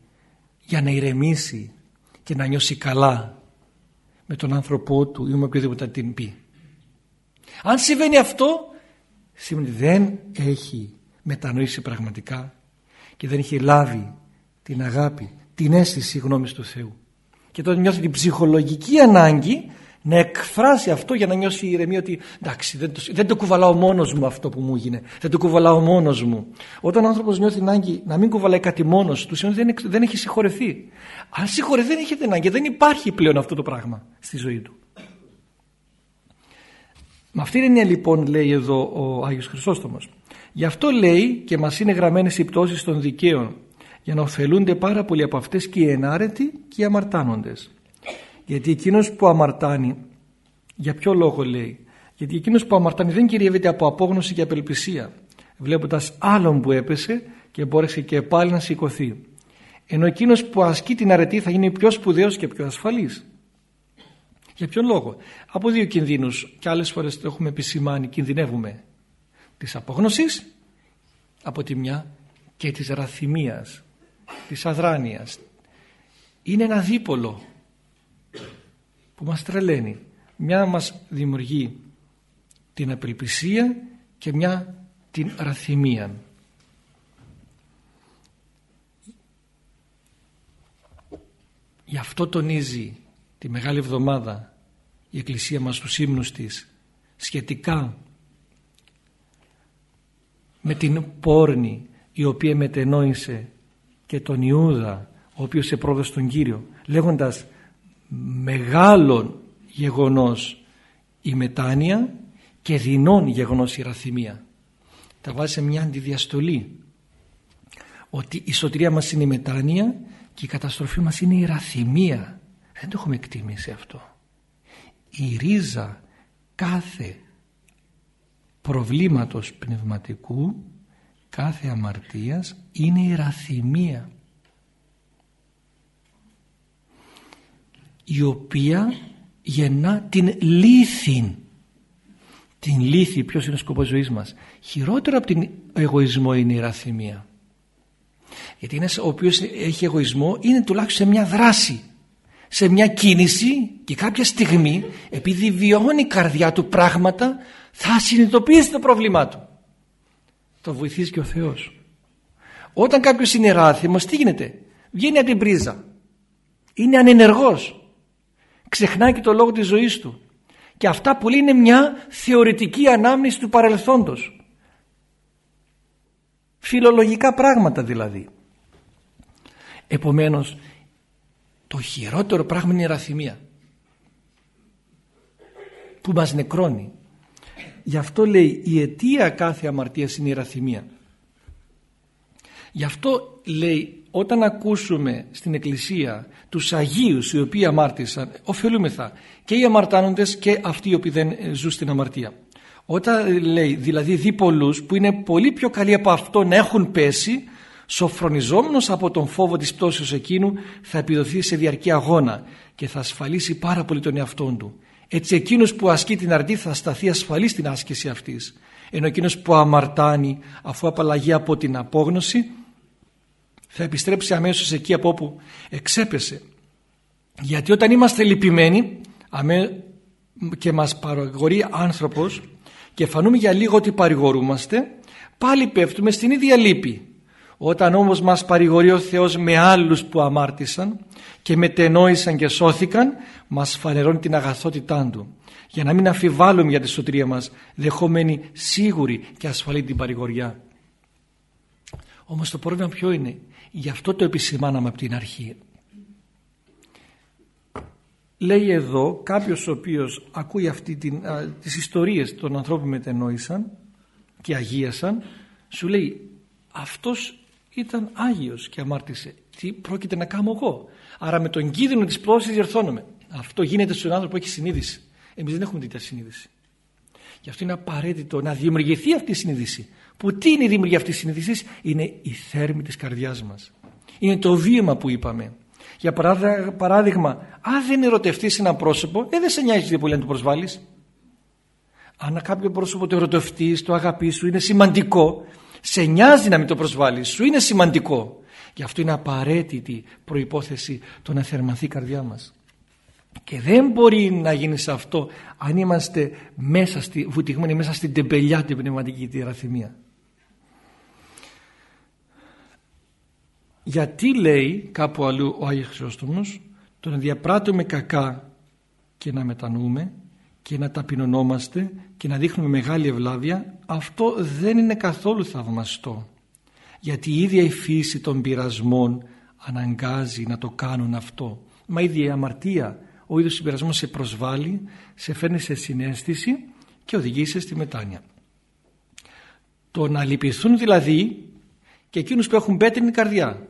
για να ηρεμήσει και να νιώσει καλά με τον άνθρωπό του ή με οποιοδήποτε την πει. Αν συμβαίνει αυτό σημαίνει δεν έχει μετανοήσει πραγματικά και δεν έχει λάβει την αγάπη, την αίσθηση γνώμης του Θεού. Και τότε νιώθει την ψυχολογική ανάγκη να εκφράσει αυτό για να νιώσει η ηρεμία ότι εντάξει δεν το, δεν το κουβαλάω μόνος μου αυτό που μου έγινε, δεν το κουβαλάω μόνος μου. Όταν ο άνθρωπος νιώθει ανάγκη να μην κουβαλάει κάτι μόνος του, σημαίνει ότι δεν, δεν έχει συγχωρεθεί. Αν συγχωρεθεί δεν έχει ανάγκη, δεν υπάρχει πλέον αυτό το πράγμα στη ζωή του. Με αυτή την έννοια λοιπόν λέει εδώ ο Άγιος Χρυσόστομος. Γι' αυτό λέει και μας είναι γραμμένες οι πτώσεις των δικαίων για να ωφελούνται πάρα πολύ από αυτές και οι ενάρετοι και οι αμαρτάνοντες. Γιατί εκείνος που αμαρτάνει, για ποιο λόγο λέει, γιατί εκείνος που αμαρτάνει δεν κυριεύεται από απόγνωση και απελπισία, βλέποντας άλλον που έπεσε και μπόρεσε και πάλι να σηκωθεί. Ενώ εκείνος που ασκεί την αρετή θα γίνει πιο σπουδαίος και πιο ασφαλής. Για ποιον λόγο; Από δύο κινδύνους και άλλες φορές το έχουμε επισημάνει κινδυνεύουμε της απόγνωσης από τη μια και της ραθυμίας, της αδράνειας. Είναι ένα δίπολο που μας τρελαίνει. Μια μας δημιουργεί την απελπισία και μια την ραθυμία. Γι' αυτό τονίζει τη Μεγάλη Εβδομάδα η Εκκλησία μας τους ύμνους της σχετικά με την πόρνη η οποία μετενόησε και τον Ιούδα ο οποίος επρόδωσε τον Κύριο λέγοντας μεγάλον γεγονός η μετάνοια και δεινών γεγονός η ραθυμία τα βάζει σε μια αντιδιαστολή ότι η σωτηρία μας είναι η μετάνοια και η καταστροφή μας είναι η ραθυμία. Δεν το έχουμε εκτιμήσει αυτό η ρίζα κάθε προβλήματος πνευματικού κάθε αμαρτίας είναι η ραθυμία η οποία γεννά την λύθη. Την λύθη ποιος είναι ο σκοπός ζωής μας; Χειρότερο από την εγωισμό είναι η ραθυμία. Γιατί ένας ο οποίος έχει εγωισμό είναι τουλάχιστον σε μια δράση, σε μια κίνηση και κάποια στιγμή επειδή βιώνει η καρδιά του πράγματα θα συνειδητοποιήσει το πρόβλημά του. Το βοηθήσει και ο Θεός. Όταν κάποιος είναι ράθιμος τι γίνεται; Βγαίνει από την πρίζα. Είναι ανενεργός. Ξεχνάει και το λόγο της ζωής του. Και αυτά που λέει είναι μια θεωρητική ανάμνηση του παρελθόντος. Φιλολογικά πράγματα δηλαδή. Επομένως το χειρότερο πράγμα είναι η ραθυμία που μας νεκρώνει. Γι' αυτό λέει η αιτία κάθε αμαρτίας είναι η ραθυμία. Γι' αυτό λέει όταν ακούσουμε στην Εκκλησία τους Αγίους οι οποίοι αμάρτησαν ωφελούμεθα και οι αμαρτάνοντες και αυτοί οι οποίοι δεν ζουν στην αμαρτία. Όταν λέει δηλαδή δει πολλούς που είναι πολύ πιο καλοί από αυτό να έχουν πέσει σοφρονιζόμενος από τον φόβο της πτώσεως εκείνου θα επιδοθεί σε διαρκή αγώνα και θα ασφαλίσει πάρα πολύ τον εαυτό του. Έτσι εκείνος που ασκεί την αρτή θα σταθεί ασφαλή στην άσκηση αυτής. Ενώ εκείνος που αμαρτάνει αφού απαλλαγεί από την απόγνωση θα επιστρέψει αμέσως εκεί από όπου εξέπεσε. Γιατί όταν είμαστε λυπημένοι και μας παρηγορεί άνθρωπος και φανούμε για λίγο ότι παρηγορούμαστε πάλι πέφτουμε στην ίδια λύπη όταν όμως μας παρηγορεί ο Θεός με άλλους που αμάρτησαν και μετενόησαν και σώθηκαν, μας φανερώνει την αγαθότητά Του. Για να μην αφιβάλλουμε για τη σωτηρία μας, δεχόμενοι σίγουροι και ασφαλή την παρηγοριά. Όμως το πρόβλημα ποιο είναι, γι' αυτό το επισημάναμε από την αρχή. Λέει εδώ κάποιος ο οποίος ακούει αυτή την, α, τις ιστορίες των ανθρώπων που μετενόησαν και αγίασαν, σου λέει αυτός ήταν Άγιος και αμάρτησε. Τι πρόκειται να κάνω εγώ; Άρα με τον κίνδυνο της πτώσης διορθώνομαι. Αυτό γίνεται στον άνθρωπο που έχει συνείδηση. Εμείς δεν έχουμε τέτοια συνείδηση. Γι' αυτό είναι απαραίτητο να δημιουργηθεί αυτή η συνείδηση. Που τι είναι η δημιουργία αυτής της συνείδησης; Είναι η θέρμη της καρδιάς μας. Είναι το βίωμα που είπαμε. Για παράδειγμα, αν δεν ερωτευτείς ένα πρόσωπο, ε, δεν σε νοιάζει πολύ να το προσβάλλεις. Αν κάποιο πρόσωπο το ερωτευτείς, το αγαπείς σου, είναι σημαντικό, σε νοιάζει να μην το προσβάλλεις, σου είναι σημαντικό. Γι' αυτό είναι απαραίτητη προϋπόθεση το να θερμανθεί η καρδιά μας. Και δεν μπορεί να γίνει σε αυτό αν είμαστε μέσα στη, βουτυγμένοι μέσα στην τεμπελιά την πνευματική τη ραθυμία. Γιατί λέει κάπου αλλού ο Άγιος Χρυσόστομος το να διαπράττουμε κακά και να μετανοούμε και να ταπεινωνόμαστε και να δείχνουμε μεγάλη ευλάβεια αυτό δεν είναι καθόλου θαυμαστό. Γιατί η ίδια η φύση των πειρασμών αναγκάζει να το κάνουν αυτό. Μα η ίδια η αμαρτία ο ίδιος συμπειρασμός σε προσβάλλει σε φέρνει σε συνέστηση και οδηγεί σε στη μετάνοια. Το να λυπηθούν δηλαδή και εκείνους που έχουν πέτρινη καρδιά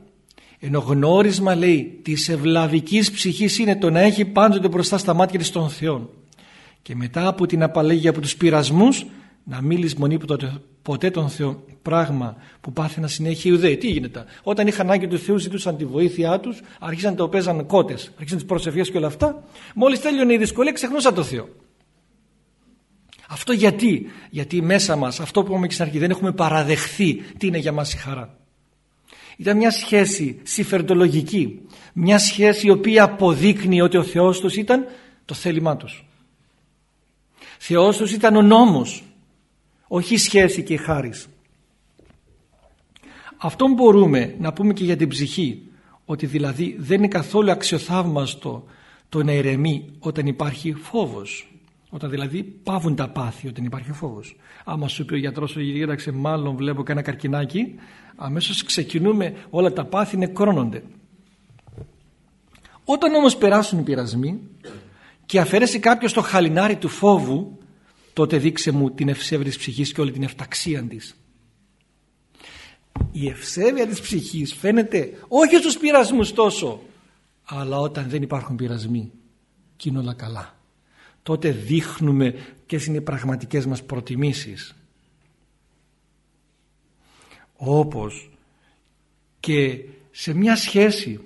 ενώ γνώρισμα λέει της ευλαβικής ψυχής είναι το να έχει πάντοτε μπροστά στα μάτια της των Θεών και μετά από την απαλλαγή από τους πειρασμούς να μην λησμονεί ποτέ τον Θεό πράγμα που πάθαινα συνέχεια οι Ιουδαίοι. Τι γίνεται. Όταν είχαν ανάγκη του Θεού ζητούσαν τη βοήθειά τους, άρχισαν το παίζαν κότες, άρχισαν τις προσευχές και όλα αυτά. Μόλις τέλειωνε η δυσκολία ξεχνούσαν το Θεό. Αυτό γιατί, γιατί μέσα μας, αυτό που είπαμε και στην αρχή, δεν έχουμε παραδεχθεί τι είναι για μας η χαρά. Ήταν μια σχέση συμφερντολογική, μια σχέση η οποία αποδείκνει ότι ο Θεός τους ήταν το θέλημά τους. Θεός τους ήταν ο νόμος, όχι η σχέση και η χάρις. Αυτό μπορούμε να πούμε και για την ψυχή, ότι δηλαδή δεν είναι καθόλου αξιοθαύμαστο το να ηρεμεί όταν υπάρχει φόβος. Όταν δηλαδή πάβουν τα πάθη όταν υπάρχει φόβος. Άμα σου πει ο γιατρός ότι γύραξε μάλλον βλέπω κανένα καρκινάκι, αμέσως ξεκινούμε όλα τα πάθη νεκρώνονται. Όταν όμως περάσουν οι πειρασμοί και αφαιρέσει κάποιος το χαλινάρι του φόβου τότε δείξε μου την ευσέβεια της ψυχής και όλη την εφταξία της. Η ευσέβεια της ψυχής φαίνεται όχι στους πειρασμούς τόσο αλλά όταν δεν υπάρχουν πειρασμοί και είναι όλα καλά. Τότε δείχνουμε και είναι οι πραγματικές μας προτιμήσεις. Όπως και σε μια σχέση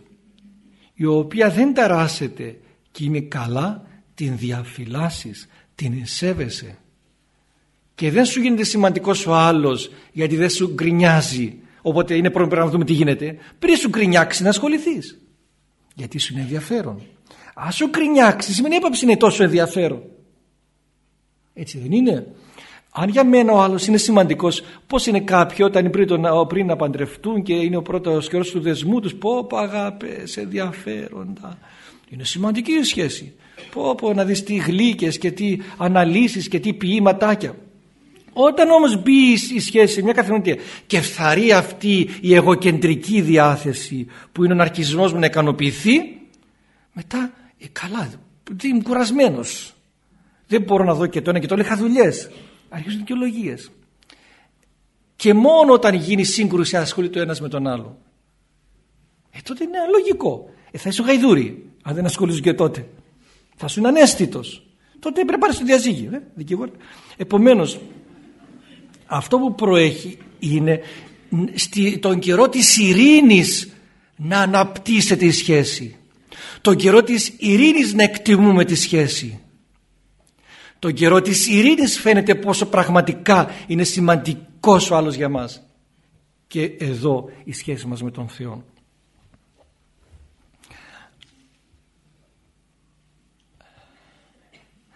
η οποία δεν ταράσσεται και είναι καλά την διαφυλάσσεις, την σέβεσαι και δεν σου γίνεται σημαντικός ο άλλος γιατί δεν σου γκρινιάζει Οπότε είναι πρώτο να δούμε τι γίνεται. Πριν σου κρινιάξει να ασχοληθείς. Γιατί σου είναι ενδιαφέρον. Α σου κρινιάξει σημαίνει έπαψη είναι τόσο ενδιαφέρον. Έτσι δεν είναι. Αν για μένα ο άλλος είναι σημαντικός, πώς είναι κάποιοι όταν πριν, τον, πριν να παντρευτούν και είναι ο πρώτος καιρός του δεσμού τους, πω πω αγάπε, ενδιαφέροντα. Είναι σημαντική η σχέση. Πω πω να δεις τι γλύκες και τι αναλύσεις και τι ποιήματάκια. Όταν όμως μπει η σχέση μια καθημερινότητα και φθαρεί αυτή η εγωκεντρική διάθεση που είναι ο ναρκισμός μου να ικανοποιηθεί μετά ε, καλά είμαι κουρασμένος δεν μπορώ να δω και το ένα και το άλλο είχα δουλειές αρχίζουν δικαιολογίες. Και μόνο όταν γίνει σύγκρουση ασχολείται το ένας με τον άλλο. Ε, τότε είναι λογικό. Ε, θα είσαι ο γαϊδούρι, αν δεν ασχολείσαι και τότε. Θα σου είναι ανέστητος. Τότε πρέπει να πάρεις το διαζύγιο. Ε, δικηγόρο. Επομένως, αυτό που προέχει είναι στη, τον καιρό της ειρήνης να αναπτύσσεται η σχέση. Τον καιρό της ειρήνης να εκτιμούμε τη σχέση. Τον καιρό της ειρήνης φαίνεται πόσο πραγματικά είναι σημαντικός ο άλλος για μας. Και εδώ η σχέση μας με τον Θεό.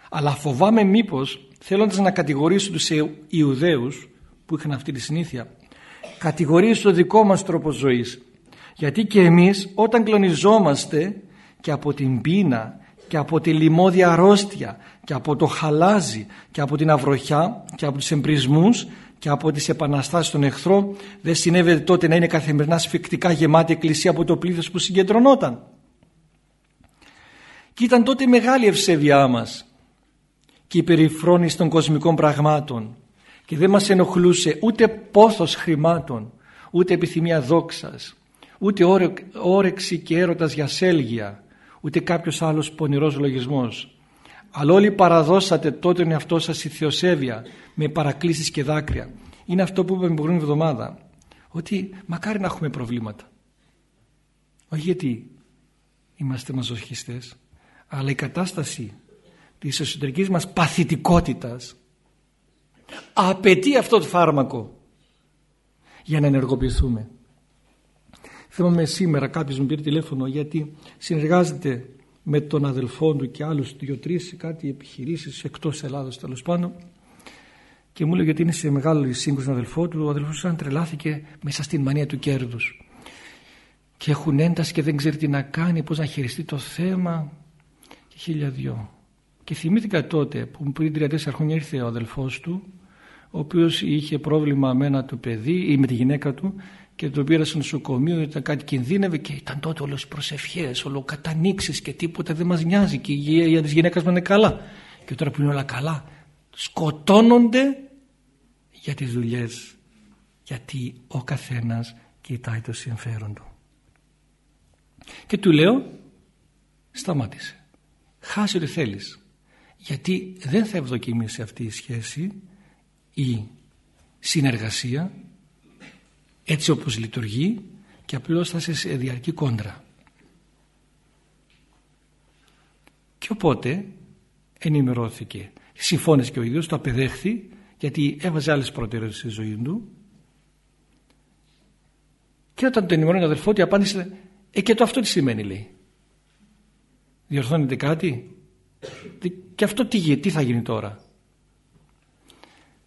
Αλλά φοβάμαι μήπως θέλοντας να κατηγορήσω τους Ιουδαίους που είχαν αυτή τη συνήθεια κατηγορήσω το δικό μας τρόπο ζωής γιατί και εμείς όταν κλονιζόμαστε και από την πείνα και από τη λιμώδια αρρώστια και από το χαλάζι και από την αυροχιά και από τους εμπρισμούς και από τις επαναστάσεις των εχθρών δεν συνέβαινε τότε να είναι καθημερινά σφιχτικά γεμάτη εκκλησία από το πλήθος που συγκεντρωνόταν. Και ήταν τότε μεγάλη ευσέβειά μας και η περιφρόνηση των κοσμικών πραγμάτων. Και δεν μας ενοχλούσε ούτε πόθος χρημάτων ούτε επιθυμία δόξας ούτε όρεξη και έρωτας για σέλγια ούτε κάποιος άλλος πονηρός λογισμός. Αλλά όλοι παραδώσατε τότε τον εαυτό σας η θεοσέβεια με παρακλήσεις και δάκρυα. Είναι αυτό που είπαμε την προηγούμενη εβδομάδα ότι μακάρι να έχουμε προβλήματα. Όχι γιατί είμαστε μαζοχιστές αλλά η κατάσταση της εσωτερικής μας παθητικότητας απαιτεί αυτό το φάρμακο για να ενεργοποιηθούμε. Θυμάμαι σήμερα κάποιος μου πήρε τηλέφωνο γιατί συνεργάζεται με τον αδελφό του και άλλους δύο-τρεις σε κάτι επιχειρήσεις εκτός Ελλάδος τέλος πάντων. Και μου λέει ότι είναι σε μεγάλη σύγκρουση τον αδελφό του. Ο αδελφός σαν τρελάθηκε μέσα στην μανία του κέρδους. Και έχουν ένταση και δεν ξέρει τι να κάνει πώς να χειριστεί το θέμα. Και χίλια δυο και θυμήθηκα τότε που πριν 34 χρόνια ήρθε ο αδελφός του ο οποίος είχε πρόβλημα με ένα του παιδί ή με τη γυναίκα του και τον πήρα στο νοσοκομείο ήταν κάτι κινδύνευε και ήταν τότε όλες προσευχές, όλο κατανοίξεις και τίποτα δεν μας νοιάζει και η υγεία της γυναίκας μου είναι καλά. Και τώρα που είναι όλα καλά σκοτώνονται για τις δουλειές γιατί ο καθένας κοιτάει το συμφέρον του. Και του λέω σταμάτησε. Χάσει ό,τι θέλεις γιατί δεν θα ευδοκιμήσει αυτή η σχέση η συνεργασία έτσι όπως λειτουργεί και απλώς θα είσαι σε διαρκή κόντρα. Και οπότε ενημερώθηκε. Συμφώνησε και ο ίδιος, το απεδέχθη γιατί έβαζε άλλες προτεραιότητες στη ζωή του και όταν τον ενημερώνει ο αδελφό του απάντησε «Ε και το αυτό τι σημαίνει» λέει. Διορθώνεται κάτι; Και αυτό τι, τι θα γίνει τώρα;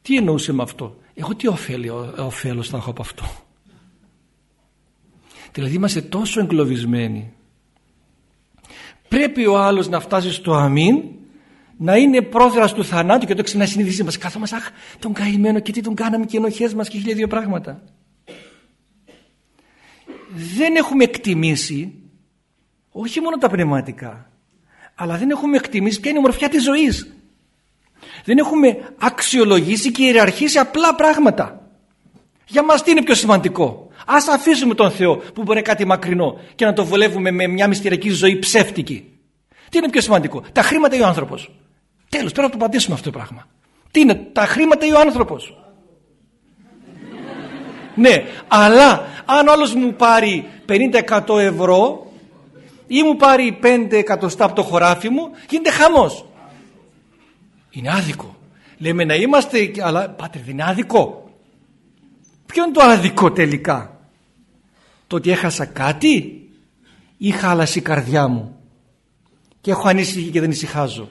Τι εννοούσε με αυτό; Εγώ τι ωφέλος θα έχω από αυτό. Δηλαδή είμαστε τόσο εγκλωβισμένοι. Πρέπει ο άλλος να φτάσει στο αμήν να είναι πρόθερας του θανάτου και το ξανασυνειδήσει μας. Κάθομαστε, αχ, τον καημένο και τι τον κάναμε και ενοχές μας και χίλια δύο πράγματα. Δεν έχουμε εκτιμήσει όχι μόνο τα πνευματικά αλλά δεν έχουμε εκτιμήσει ποια είναι η μορφιά της ζωής. Δεν έχουμε αξιολογήσει και ιεραρχήσει απλά πράγματα. Για μας τι είναι πιο σημαντικό; Ας αφήσουμε τον Θεό που μπορεί να είναι κάτι μακρινό και να το βολεύουμε με μια μυστηριακή ζωή ψεύτικη. Τι είναι πιο σημαντικό; Τα χρήματα ή ο άνθρωπος; Τέλος πρέπει να το απαντήσουμε αυτό το πράγμα. Τι είναι τα χρήματα ή ο άνθρωπος; ναι αλλά αν ο άλλος μου πάρει 50% ευρώ ή μου πάρει 5 εκατοστά από το χωράφι μου γίνεται χαμός. Είναι άδικο. Λέμε να είμαστε, αλλά πάτε δεν είναι άδικο. Ποιο είναι το άδικο τελικά; το ότι έχασα κάτι ή χάλασε η καρδιά μου και έχω ανήσυχη και δεν ησυχάζω.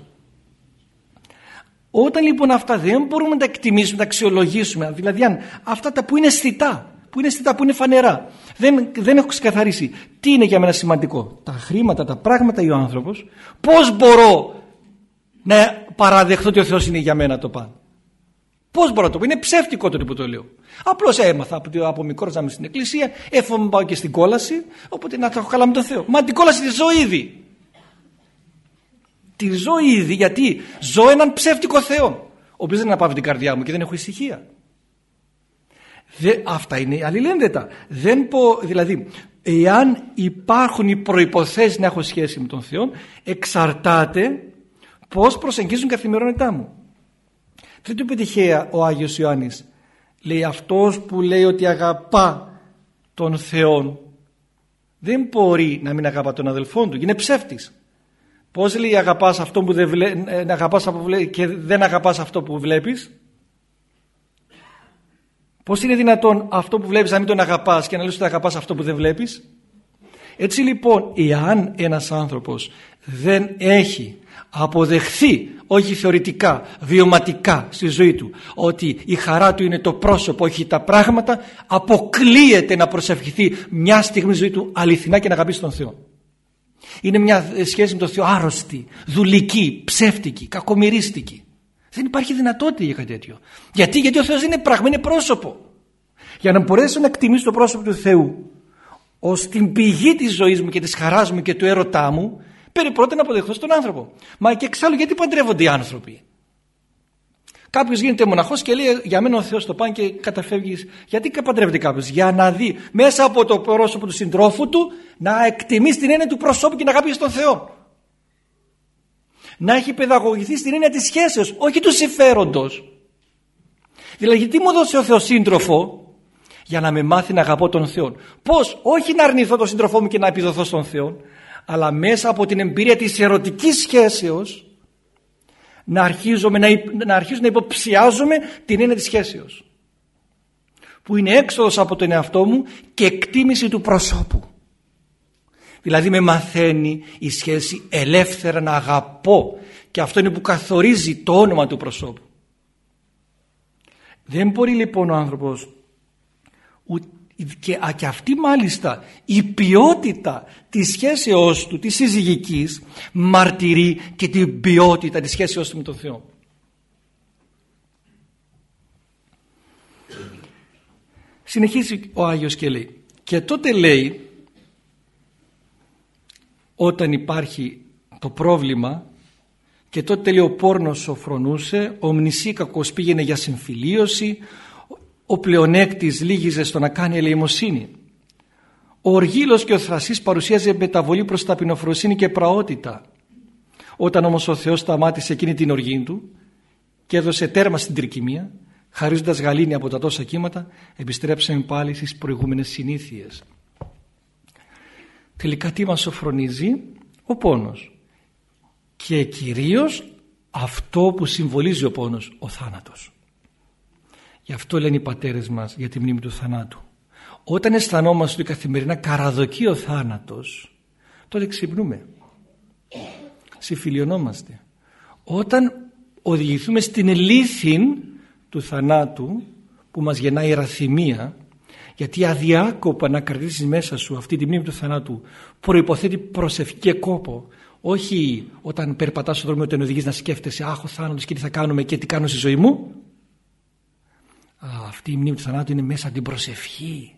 Όταν λοιπόν αυτά δεν μπορούμε να τα εκτιμήσουμε, να τα αξιολογήσουμε, δηλαδή αν αυτά τα που είναι αισθητά, που είναι αισθητά, που είναι φανερά, δεν, δεν έχω ξεκαθαρίσει τι είναι για μένα σημαντικό. Τα χρήματα, τα πράγματα ή ο άνθρωπος, πώς μπορώ να παραδεχθώ ότι ο Θεός είναι για μένα το πάνω. Πώς μπορώ να το πω, είναι ψεύτικο το που το λέω. Απλώς έμαθα από, από μικρός να είμαι στην εκκλησία, έφομαι πάω και στην κόλαση, οπότε να τα έχω καλά με τον Θεό. Μα την κόλαση τη ζω ήδη. Τη ζω ήδη γιατί ζω έναν ψεύτικο Θεό, ο οποίος δεν αναπαύει την καρδιά μου και δεν έχω ησυχία. Δε, αυτά είναι αλληλένδετα. Δεν πω, δηλαδή, εάν υπάρχουν οι προϋποθέσεις να έχω σχέση με τον Θεό, εξαρτάται πώς προσεγγίζουν καθημερινότητά μου. Δεν το είπε τυχαία ο Άγιος Ιωάννης. Λέει αυτός που λέει ότι αγαπά τον Θεό δεν μπορεί να μην αγαπά τον αδελφόν του. Είναι ψεύτης. Πώς λέει αγαπάς αυτό που δεν βλέ... Ε, αγαπάς και δεν αγαπάς αυτό που βλέπεις. Πώς είναι δυνατόν αυτό που βλέπεις να μην τον αγαπάς και να λες ότι αγαπάς αυτό που δεν βλέπεις; Έτσι λοιπόν εάν ένας άνθρωπος δεν έχει αποδεχθεί όχι θεωρητικά, βιωματικά στη ζωή του ότι η χαρά του είναι το πρόσωπο, όχι τα πράγματα αποκλείεται να προσευχηθεί μια στιγμή ζωή του αληθινά και να αγαπήσει τον Θεό. Είναι μια σχέση με τον Θεό άρρωστη, δουλική, ψεύτικη, κακομυρίστικη. Δεν υπάρχει δυνατότητα για κάτι τέτοιο. Γιατί, Γιατί ο Θεός είναι πράγμα, είναι πρόσωπο. Για να μπορέσω να εκτιμήσω το πρόσωπο του Θεού ως την πηγή της ζωής μου και της χαράς μου και του έρωτά μου Πρέπει πρώτα να αποδεχθώ στον άνθρωπο. Μα και εξάλλου γιατί παντρεύονται οι άνθρωποι; Κάποιος γίνεται μοναχός και λέει για μένα ο Θεός το πάει και καταφεύγεις. Γιατί παντρεύεται κάποιος, Για να δει μέσα από το πρόσωπο του συντρόφου του να εκτιμήσει την έννοια του προσώπου και να αγαπήσει τον Θεό. Να έχει παιδαγωγηθεί στην έννοια της σχέσεως, όχι του συμφέροντος. Δηλαδή, γιατί μου δώσει ο Θεός σύντροφο, για να με μάθει να αγαπώ τον Θεό. Πώς, όχι να αρνηθώ τον σύντροφό μου και να επιδοθώ στον Θεό, αλλά μέσα από την εμπειρία της ερωτικής σχέσεως να, αρχίζουμε, να, να αρχίζω να υποψιάζομαι την έννοια της σχέσεως που είναι έξοδος από τον εαυτό μου και εκτίμηση του προσώπου. Δηλαδή με μαθαίνει η σχέση ελεύθερα να αγαπώ και αυτό είναι που καθορίζει το όνομα του προσώπου. Δεν μπορεί λοιπόν ο άνθρωπος και, και αυτή μάλιστα η ποιότητα της σχέσεώς του, της συζυγικής μαρτυρεί και την ποιότητα της σχέσεώς του με τον Θεό. Συνεχίζει ο Άγιος και λέει και τότε λέει όταν υπάρχει το πρόβλημα και τότε λέει ο πόρνος σοφρονούσε, ο μνησίκακος πήγαινε για συμφιλίωση, ο πλεονέκτης λίγιζε στο να κάνει ελεημοσύνη. Ο οργύλος και ο θρασής παρουσίαζε μεταβολή προς ταπεινοφροσύνη και πραότητα. Όταν όμως ο Θεός σταμάτησε εκείνη την οργή του και έδωσε τέρμα στην τρικυμία, χαρίζοντας γαλήνη από τα τόσα κύματα, επιστρέψαμε πάλι στις προηγούμενες συνήθειες. Τελικά τι μας σοφρονίζει, ο πόνος. Και κυρίως αυτό που συμβολίζει ο πόνος, ο θάνατος. Γι' αυτό λένε οι πατέρες μας για τη μνήμη του θανάτου. Όταν αισθανόμαστε ότι καθημερινά καραδοκεί ο θάνατος, τότε ξυπνούμε. Συμφιλιωνόμαστε. Όταν οδηγηθούμε στην λύθη του θανάτου που μας γεννάει η ραθυμία γιατί αδιάκοπα να κρατήσεις μέσα σου αυτή τη μνήμη του θανάτου προϋποθέτει προσευχή και κόπο. Όχι όταν περπατάς στο δρόμο όταν οδηγείς να σκέφτεσαι αχ ο θάνατος και τι θα κάνουμε και τι κάνω στη ζωή μου αυτή η μνήμη του θανάτου είναι μέσα την προσευχή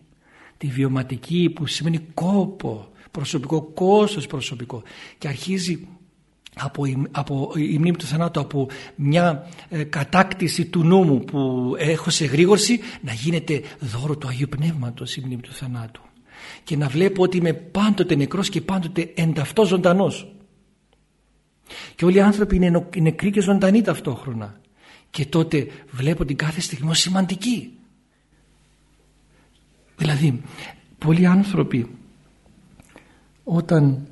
τη βιωματική που σημαίνει κόπο προσωπικό, κόστος προσωπικό. Και αρχίζει από η, από η μνήμη του θανάτου από μια ε, κατάκτηση του νου μου που έχω σε γρήγορση να γίνεται δώρο του Αγίου Πνεύματος η μνήμη του θανάτου. Και να βλέπω ότι είμαι πάντοτε νεκρός και πάντοτε ενταυτός ζωντανός. Και όλοι οι άνθρωποι είναι νεκροί και ζωντανοί ταυτόχρονα. Και τότε βλέπω την κάθε στιγμή ως σημαντική. Δηλαδή, πολλοί άνθρωποι όταν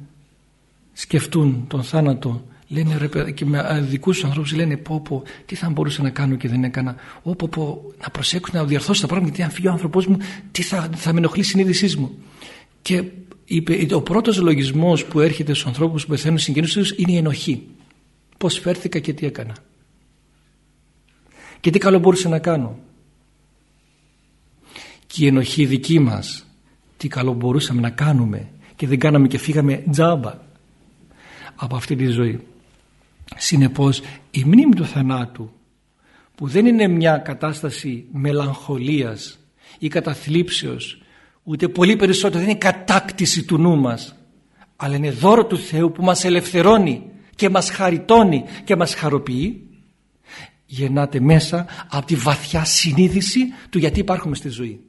σκεφτούν τον θάνατο λένε ρε και με δικούς ανθρώπους λένε πω πω τι θα μπορούσα να κάνω και δεν έκανα. Πω πω να προσέξω να διορθώσω τα πράγματα γιατί αν φύγει ο άνθρωπός μου τι θα, θα με ενοχλεί η συνείδησή μου και είπε, ο πρώτος λογισμός που έρχεται στους ανθρώπους που πεθαίνουν συγγενείς τους είναι η ενοχή. Πως φέρθηκα και τι έκανα. Και τι καλό μπορούσα να κάνω. Και η ενοχή δική μας τι καλό μπορούσαμε να κάνουμε και δεν κάναμε και φύγαμε τζάμπα από αυτή τη ζωή συνεπώς η μνήμη του θανάτου που δεν είναι μια κατάσταση μελαγχολίας ή καταθλίψεως ούτε πολύ περισσότερο δεν είναι κατάκτηση του νου μας αλλά είναι δώρο του Θεού που μας ελευθερώνει και μας χαριτώνει και μας χαροποιεί γεννάται μέσα από τη βαθιά συνείδηση του γιατί υπάρχουμε στη ζωή.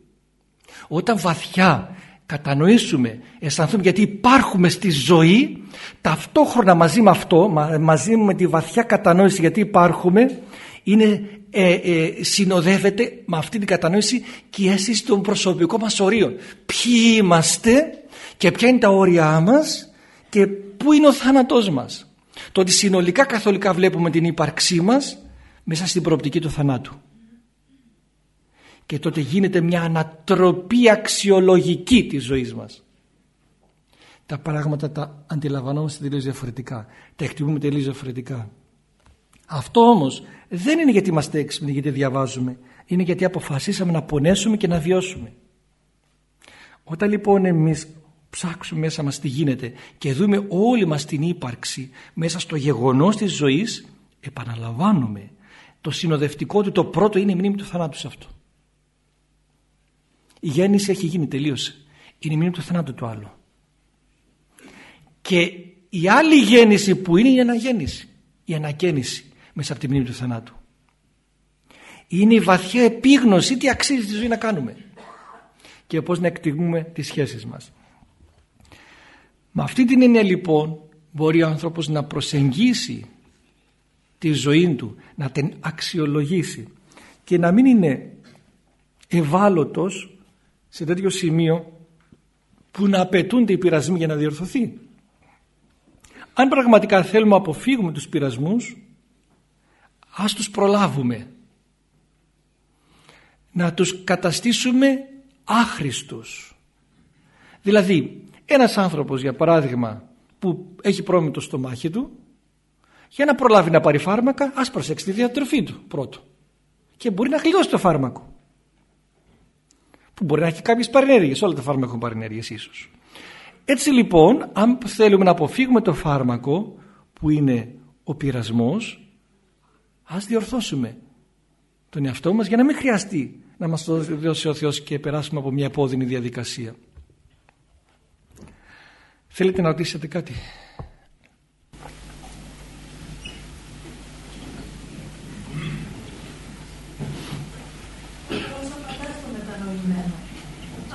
Όταν βαθιά κατανοήσουμε, αισθανθούμε γιατί υπάρχουμε στη ζωή, ταυτόχρονα μαζί με αυτό, μαζί με τη βαθιά κατανόηση γιατί υπάρχουμε, είναι, ε, ε, συνοδεύεται με αυτή την κατανόηση και η αίσθηση των προσωπικών μας ορίων. Ποιοι είμαστε και ποια είναι τα όρια μας και πού είναι ο θάνατός μας. Το ότι συνολικά καθολικά βλέπουμε την ύπαρξή μας μέσα στην προοπτική του θανάτου. Και τότε γίνεται μια ανατροπή αξιολογική της ζωής μας. Τα πράγματα τα αντιλαμβανόμαστε τελείως διαφορετικά. Τα εκτιμούμε τελείως διαφορετικά. Αυτό όμως δεν είναι γιατί είμαστε έξυπνοι, γιατί διαβάζουμε. Είναι γιατί αποφασίσαμε να πονέσουμε και να βιώσουμε. Όταν λοιπόν εμείς ψάξουμε μέσα μας τι γίνεται και δούμε όλη μας την ύπαρξη μέσα στο γεγονός της ζωής επαναλαμβάνουμε το συνοδευτικό του το πρώτο είναι η μνήμη του θανάτου σε αυτό. Η γέννηση έχει γίνει, τελείωσε. Είναι η μνήμη του θανάτου το άλλο. Και η άλλη γέννηση που είναι η αναγέννηση, η ανακαίνιση μέσα από τη μνήμη του θανάτου. Είναι η βαθιά επίγνωση τι αξίζει τη ζωή να κάνουμε και πώς να εκτιμούμε τις σχέσεις μας. Με αυτή την έννοια λοιπόν μπορεί ο άνθρωπος να προσεγγίσει τη ζωή του, να την αξιολογήσει και να μην είναι ευάλωτος σε τέτοιο σημείο που να απαιτούνται οι πειρασμοί για να διορθωθεί. Αν πραγματικά θέλουμε να αποφύγουμε τους πειρασμούς ας τους προλάβουμε. Να τους καταστήσουμε άχρηστους. Δηλαδή ένας άνθρωπος για παράδειγμα που έχει πρόβλημα το στομάχι του για να προλάβει να πάρει φάρμακα ας προσέξει τη διατροφή του πρώτο. Και μπορεί να κλειδώσει το φάρμακο που μπορεί να έχει κάποιες παρενέργειες όλα τα φάρμακα έχουν παρενέργειες ίσως έτσι λοιπόν αν θέλουμε να αποφύγουμε το φάρμακο που είναι ο πειρασμός ας διορθώσουμε τον εαυτό μας για να μην χρειαστεί να μας το δώσει ο Θεός και περάσουμε από μια επώδυνη διαδικασία. Θέλετε να ρωτήσετε κάτι;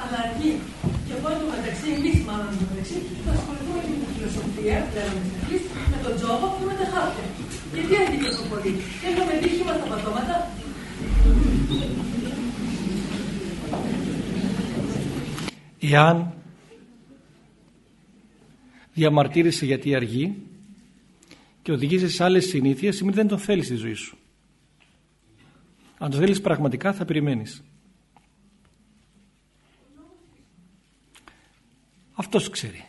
Αλλά εκεί και εγώ το μεταξύ, εμεί μάλλον το μεταξύ, θα ασχοληθούμε και με τη φιλοσοφία, δηλαδή με τον τζόγο και με τα χάπια. Γιατί αντί τόσο πολύ. Έχουμε δίχημα στα πατώματα. Εάν διαμαρτύρεσαι γιατί αργεί και οδηγείσαι σε άλλες συνήθειες σημαίνει δεν τον θέλεις στη ζωή σου. Αν το θέλεις πραγματικά θα περιμένεις. Αυτός ξέρει.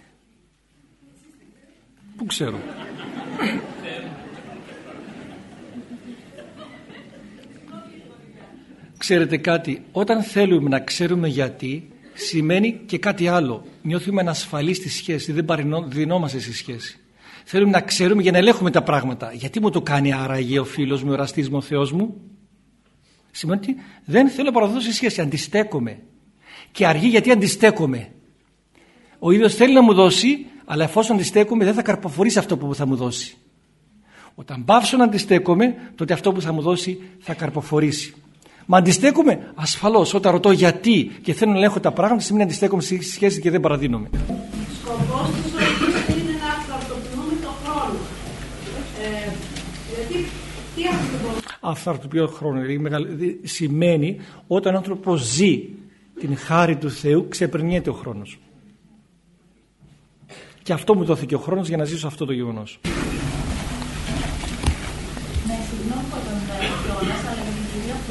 Πού ξέρω. Ξέρετε κάτι, όταν θέλουμε να ξέρουμε γιατί σημαίνει και κάτι άλλο. Νιώθουμε ανασφαλείς στη σχέση, δεν παρενόμαστε στη σχέση. Θέλουμε να ξέρουμε για να ελέγχουμε τα πράγματα. Γιατί μου το κάνει άραγε ο φίλος μου, ο εραστής μου, ο Θεός μου; Σημαίνει ότι δεν θέλω να παραδώσω στη σχέση, αντιστέκομαι. Και αργεί γιατί αντιστέκομαι. Ο ίδιος θέλει να μου δώσει, αλλά εφόσον αντιστέκομαι δεν θα καρποφορήσει αυτό που θα μου δώσει. Όταν πάψω να αντιστέκομαι, τότε αυτό που θα μου δώσει θα καρποφορήσει. Μα αντιστέκομαι ασφαλώς. Όταν ρωτώ γιατί και θέλω να ελέγχω τα πράγματα, σημαίνει αντιστέκομαι στη σχέση και δεν παραδίνομαι. Σκοπός της ζωής είναι να αυταρτοποιούμε τον χρόνο. Ε, γιατί τι Αυταρτοποιώ χρόνο. Σημαίνει όταν ο άνθρωπος ζει την χάρη του Θεού, ξεπερνιέται ο χρόνος. Και αυτό μου δόθηκε ο χρόνος για να ζήσω αυτό το γεγονός.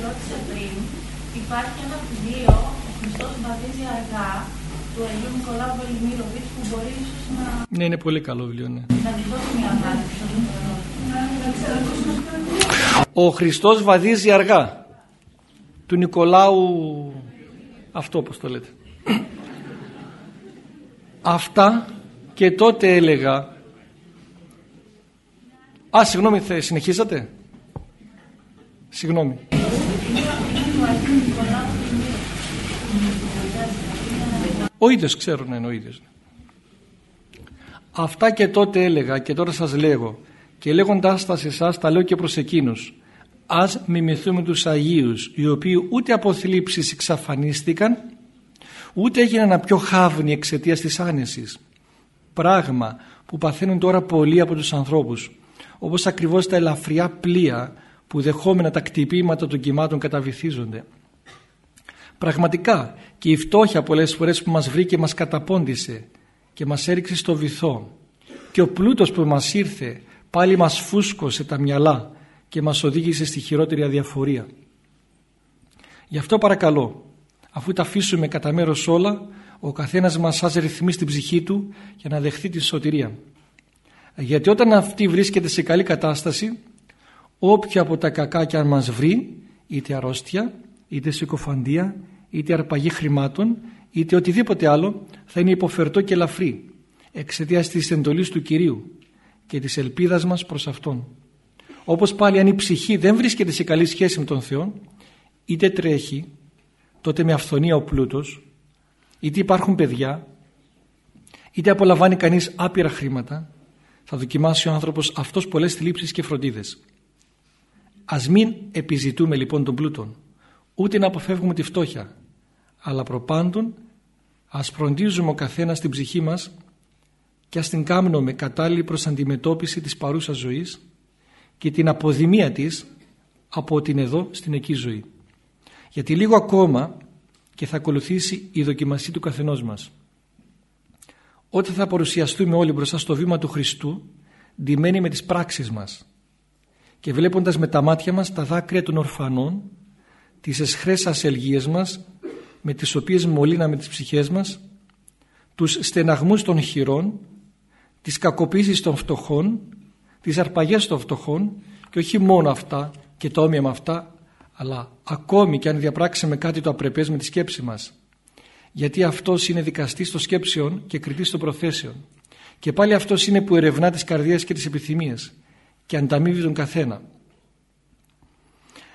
ρώτησε πριν, υπάρχει ένα βιβλίο, ο Χριστός βαδίζει αργά, του Αγίου Νικολάου Βελιμίροβιτς που μπορεί ίσως να... Ναι, είναι πολύ καλό βιβλίο, ναι. Να τη δώσει μια ανάλυση. Ο Χριστός βαδίζει αργά. Του Νικολάου αυτό όπως το λέτε. Αυτά και τότε έλεγα Α, συγγνώμη, θα συνεχίσατε. Συγγνώμη. Ο ίδιος ξέρω να είναι ο ίδιος. Αυτά και τότε έλεγα και τώρα σας λέγω και λέγοντάς τα σε εσάς τα λέω και προς εκείνους. Ας μιμηθούμε τους Αγίους οι οποίοι ούτε από θλίψεις εξαφανίστηκαν ούτε έγιναν πιο χάβνοι εξαιτίας της άνεσης. Πράγμα που παθαίνουν τώρα πολλοί από τους ανθρώπους όπως ακριβώς τα ελαφριά πλοία που δεχόμενα τα κτυπήματα των κυμάτων καταβυθίζονται. Πραγματικά και η φτώχεια πολλές φορές που μας βρήκε μας καταπώντησε και μας έριξε στο βυθό και ο πλούτος που μας ήρθε πάλι μας φούσκωσε τα μυαλά και μας οδήγησε στη χειρότερη αδιαφορία. Γι' αυτό παρακαλώ, αφού τα αφήσουμε κατά μέρος όλα, ο καθένας μας ας ρυθμίσει την ψυχή του για να δεχθεί τη σωτηρία. Γιατί όταν αυτή βρίσκεται σε καλή κατάσταση, όποια από τα κακά και αν μας βρει, είτε αρρώστια, είτε συκοφαντία, είτε αρπαγή χρημάτων, είτε οτιδήποτε άλλο, θα είναι υποφερτό και ελαφρύ, εξαιτίας της εντολής του Κυρίου και της ελπίδας μας προς Αυτόν. Όπως πάλι αν η ψυχή δεν βρίσκεται σε καλή σχέση με τον Θεό, είτε τρέχει, τότε με αυθονία ο πλούτος, είτε υπάρχουν παιδιά, είτε απολαμβάνει κανείς άπειρα χρήματα, θα δοκιμάσει ο άνθρωπος αυτός πολλές θλίψεις και φροντίδες. Ας μην επιζητούμε λοιπόν τον πλούτον, ούτε να αποφεύγουμε τη φτώχεια, αλλά προπάντων ας φροντίζουμε ο καθένας την ψυχή μας και ας την κάνουμε κατάλληλη προς αντιμετώπιση της παρούσας ζωής και την αποδημία της από την εδώ στην εκεί ζωή. Γιατί λίγο ακόμα και θα ακολουθήσει η δοκιμασία του καθενός μας. Όταν θα παρουσιαστούμε όλοι μπροστά στο βήμα του Χριστού ντυμένοι με τις πράξεις μας και βλέποντας με τα μάτια μας τα δάκρυα των ορφανών τις εσχρές ασελγίες μας με τις οποίες μολύναμε τις ψυχές μας τους στεναγμούς των χειρών τις κακοποίησεις των φτωχών τις αρπαγές των φτωχών και όχι μόνο αυτά και το όμοια με αυτά αλλά ακόμη και αν διαπράξουμε κάτι το απρεπές με τη σκέψη μας γιατί αυτός είναι δικαστής των σκέψεων και κριτής των προθέσεων. Και πάλι αυτός είναι που ερευνά τις καρδιές και τις επιθυμίες και ανταμείβει τον καθένα.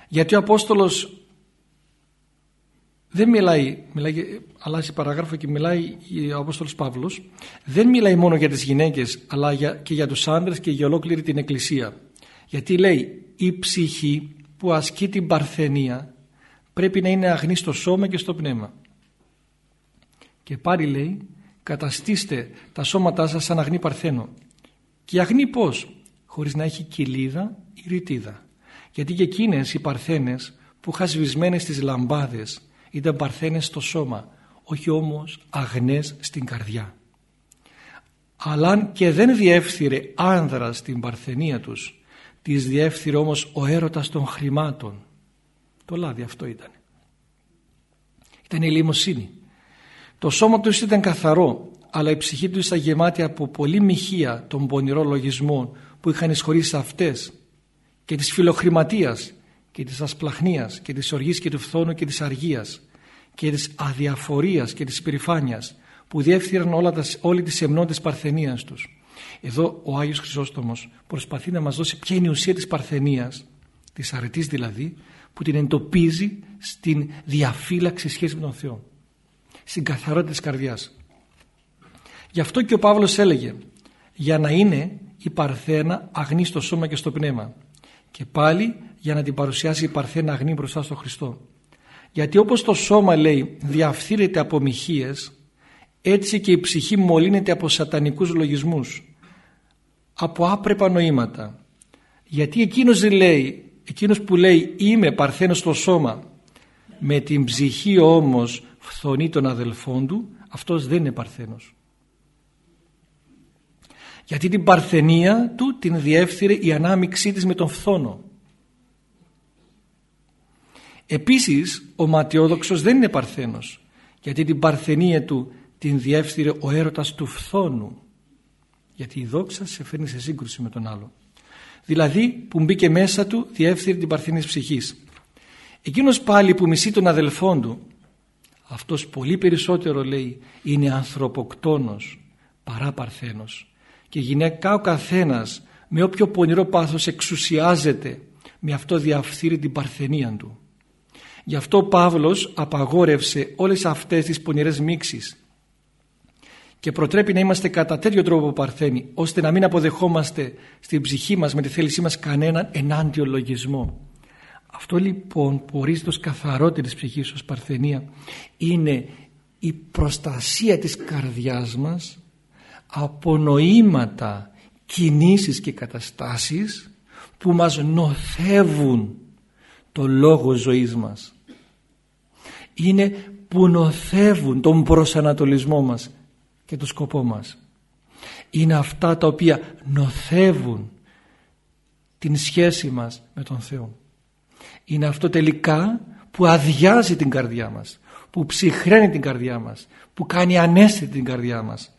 Γιατί ο Απόστολος δεν μιλάει, μιλάει αλλάζει παράγραφο και μιλάει ο Απόστολος Παύλος δεν μιλάει μόνο για τις γυναίκες αλλά και για τους άντρες και για ολόκληρη την Εκκλησία. Γιατί λέει η ψυχή που ασκεί την παρθενία πρέπει να είναι αγνής στο σώμα και στο πνεύμα. Και πάλι λέει καταστήστε τα σώματά σας σαν αγνή παρθένο και αγνή πως χωρίς να έχει κοιλίδα ή ρητίδα. Γιατί και εκείνες οι παρθένες που χασβισμένες στις λαμπάδες ήταν παρθένες στο σώμα όχι όμως αγνές στην καρδιά. Αλλά αν και δεν διεύθυρε άνδρας στην παρθενία τους τις διεύθυρε όμως ο έρωτας των χρημάτων. Το λάδι αυτό ήταν ήταν η λιμοσύνη. Το σώμα του ήταν καθαρό αλλά η ψυχή του ήταν γεμάτη από πολλή μοιχεία των πονηρών λογισμών που είχαν εισχωρήσει αυτές και της φιλοχρηματίας και της ασπλαχνίας και της οργής και του φθόνου και της αργίας και της αδιαφορίας και της περηφάνειας που διεύθυραν όλα τα, όλη τις εμνότητες παρθενίας τους. Εδώ ο Άγιος Χρυσόστομος προσπαθεί να μας δώσει ποια είναι η ουσία της παρθενίας, της αρετής δηλαδή, που την εντοπίζει στην διαφύλαξη σχέση με τον Θεό, στην καθαρότητα της καρδιάς. Γι' αυτό και ο Παύλος έλεγε για να είναι η παρθένα αγνή στο σώμα και στο πνεύμα και πάλι για να την παρουσιάσει η παρθένα αγνή μπροστά στο Χριστό. Γιατί όπως το σώμα λέει διαφθείρεται από μοιχείες έτσι και η ψυχή μολύνεται από σατανικούς λογισμούς από άπρεπα νοήματα. Γιατί εκείνος, λέει, εκείνος που λέει είμαι παρθένος στο σώμα με την ψυχή όμως φθονεί των αδελφών του αυτός δεν είναι παρθένος. Γιατί την παρθενία του την διεύθυρε η ανάμιξή της με τον φθόνο. Επίσης ο ματιόδοξος δεν είναι παρθένος γιατί την παρθενία του την διεύθυρε ο έρωτας του φθόνου γιατί η δόξα σε φέρνει σε σύγκρουση με τον άλλο. Δηλαδή που μπήκε μέσα του διεύθυρε την παρθενής ψυχής. Εκείνος πάλι που μισεί τον αδελφόν του αυτός πολύ περισσότερο λέει είναι ανθρωποκτόνος παρά παρθένος. Και γυναίκα ο καθένας με όποιο πονηρό πάθος εξουσιάζεται με αυτό διαφθείρει την παρθενία του. Γι' αυτό ο Παύλος απαγόρευσε όλες αυτές τις πονηρές μίξεις και προτρέπει να είμαστε κατά τέτοιο τρόπο παρθένοι ώστε να μην αποδεχόμαστε στην ψυχή μας με τη θέλησή μας κανέναν ενάντιο λογισμό αυτό λοιπόν που ορίζεται ως καθαρότερης ψυχής ως παρθενία είναι η προστασία της καρδιάς μας από νοήματα, κινήσεις και καταστάσεις που μας νοθεύουν το λόγο ζωής μας. Είναι που νοθεύουν τον προσανατολισμό μας και το σκοπό μας. Είναι αυτά τα οποία νοθεύουν την σχέση μας με τον Θεό. Είναι αυτό τελικά που αδειάζει την καρδιά μας, που ψυχραίνει την καρδιά μας, που κάνει ανέστητη την καρδιά μας.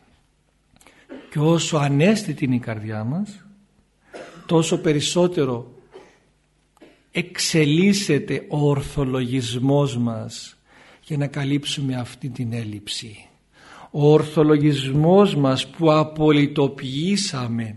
Και όσο ανέστητη είναι η καρδιά μας, τόσο περισσότερο εξελίσσεται ο ορθολογισμός μας για να καλύψουμε αυτή την έλλειψη. Ο ορθολογισμός μας που απολυτοποιήσαμε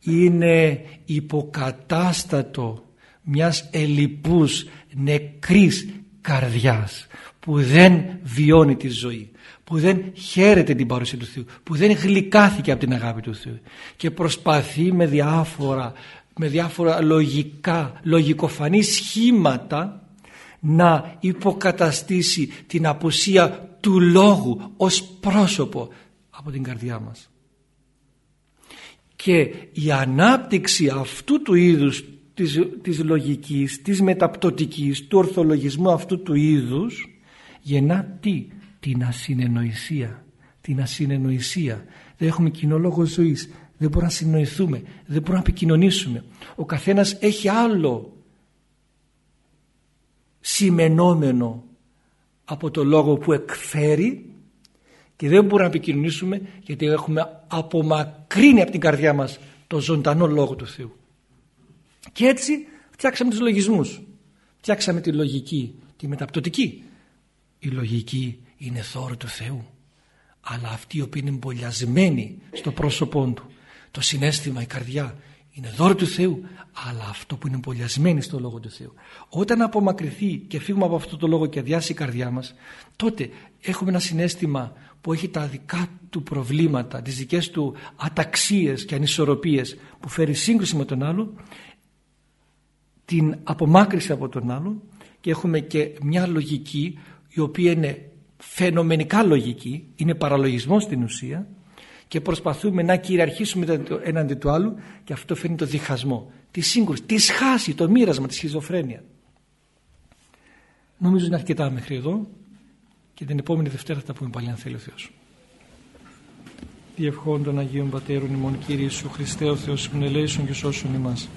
είναι υποκατάστατο μιας ελλειπούς νεκρής καρδιάς που δεν βιώνει τη ζωή που δεν χαίρεται την παρουσία του Θεού που δεν γλυκάθηκε από την αγάπη του Θεού και προσπαθεί με διάφορα, με διάφορα λογικά, λογικοφανή σχήματα να υποκαταστήσει την απουσία του λόγου ως πρόσωπο από την καρδιά μας. Και η ανάπτυξη αυτού του είδους της, της λογικής, της μεταπτωτικής, του ορθολογισμού αυτού του είδους γεννά τι, την ασυνεννοησία. Την ασυνεννοησία. Δεν έχουμε κοινό λόγο ζωής. Δεν μπορούμε να συνοηθούμε. Δεν μπορούμε να επικοινωνήσουμε. Ο καθένας έχει άλλο σημενόμενο από το λόγο που εκφέρει και δεν μπορούμε να επικοινωνήσουμε γιατί έχουμε απομακρύνει από την καρδιά μας το ζωντανό λόγο του Θεού. Και έτσι φτιάξαμε τους λογισμούς. Φτιάξαμε τη λογική, τη μεταπτωτική. Η λογική είναι θόρο του Θεού. Αλλά αυτοί οι οποίοι είναι εμπολιασμένοι στο πρόσωπό του, το συνέστημα, η καρδιά, είναι δώρο του Θεού, αλλά αυτό που είναι εμπολιασμένοι στο Λόγο του Θεού. Όταν απομακρυνθεί και φύγουμε από αυτό το Λόγο και αδειάσει η καρδιά μας, τότε έχουμε ένα συνέστημα που έχει τα δικά του προβλήματα, τις δικές του αταξίες και ανισορροπίες που φέρει σύγκρουση με τον άλλο την απομάκρυση από τον άλλο και έχουμε και μια λογική η οποία είναι φαινομενικά λογική, είναι παραλογισμός στην ουσία και προσπαθούμε να κυριαρχήσουμε έναντι του άλλου και αυτό φέρνει το διχασμό, τη σύγκρουση, τη σχάση, το μοίρασμα, τη σχιζοφρένεια. Νομίζω είναι αρκετά μέχρι εδώ και την επόμενη Δευτέρα θα τα πούμε πάλι αν θέλει ο Θεός. Διευχών των Αγίων Πατέρων ημών Κύριε Ιησού Χριστέ ο Θεός και σώσον ημάς.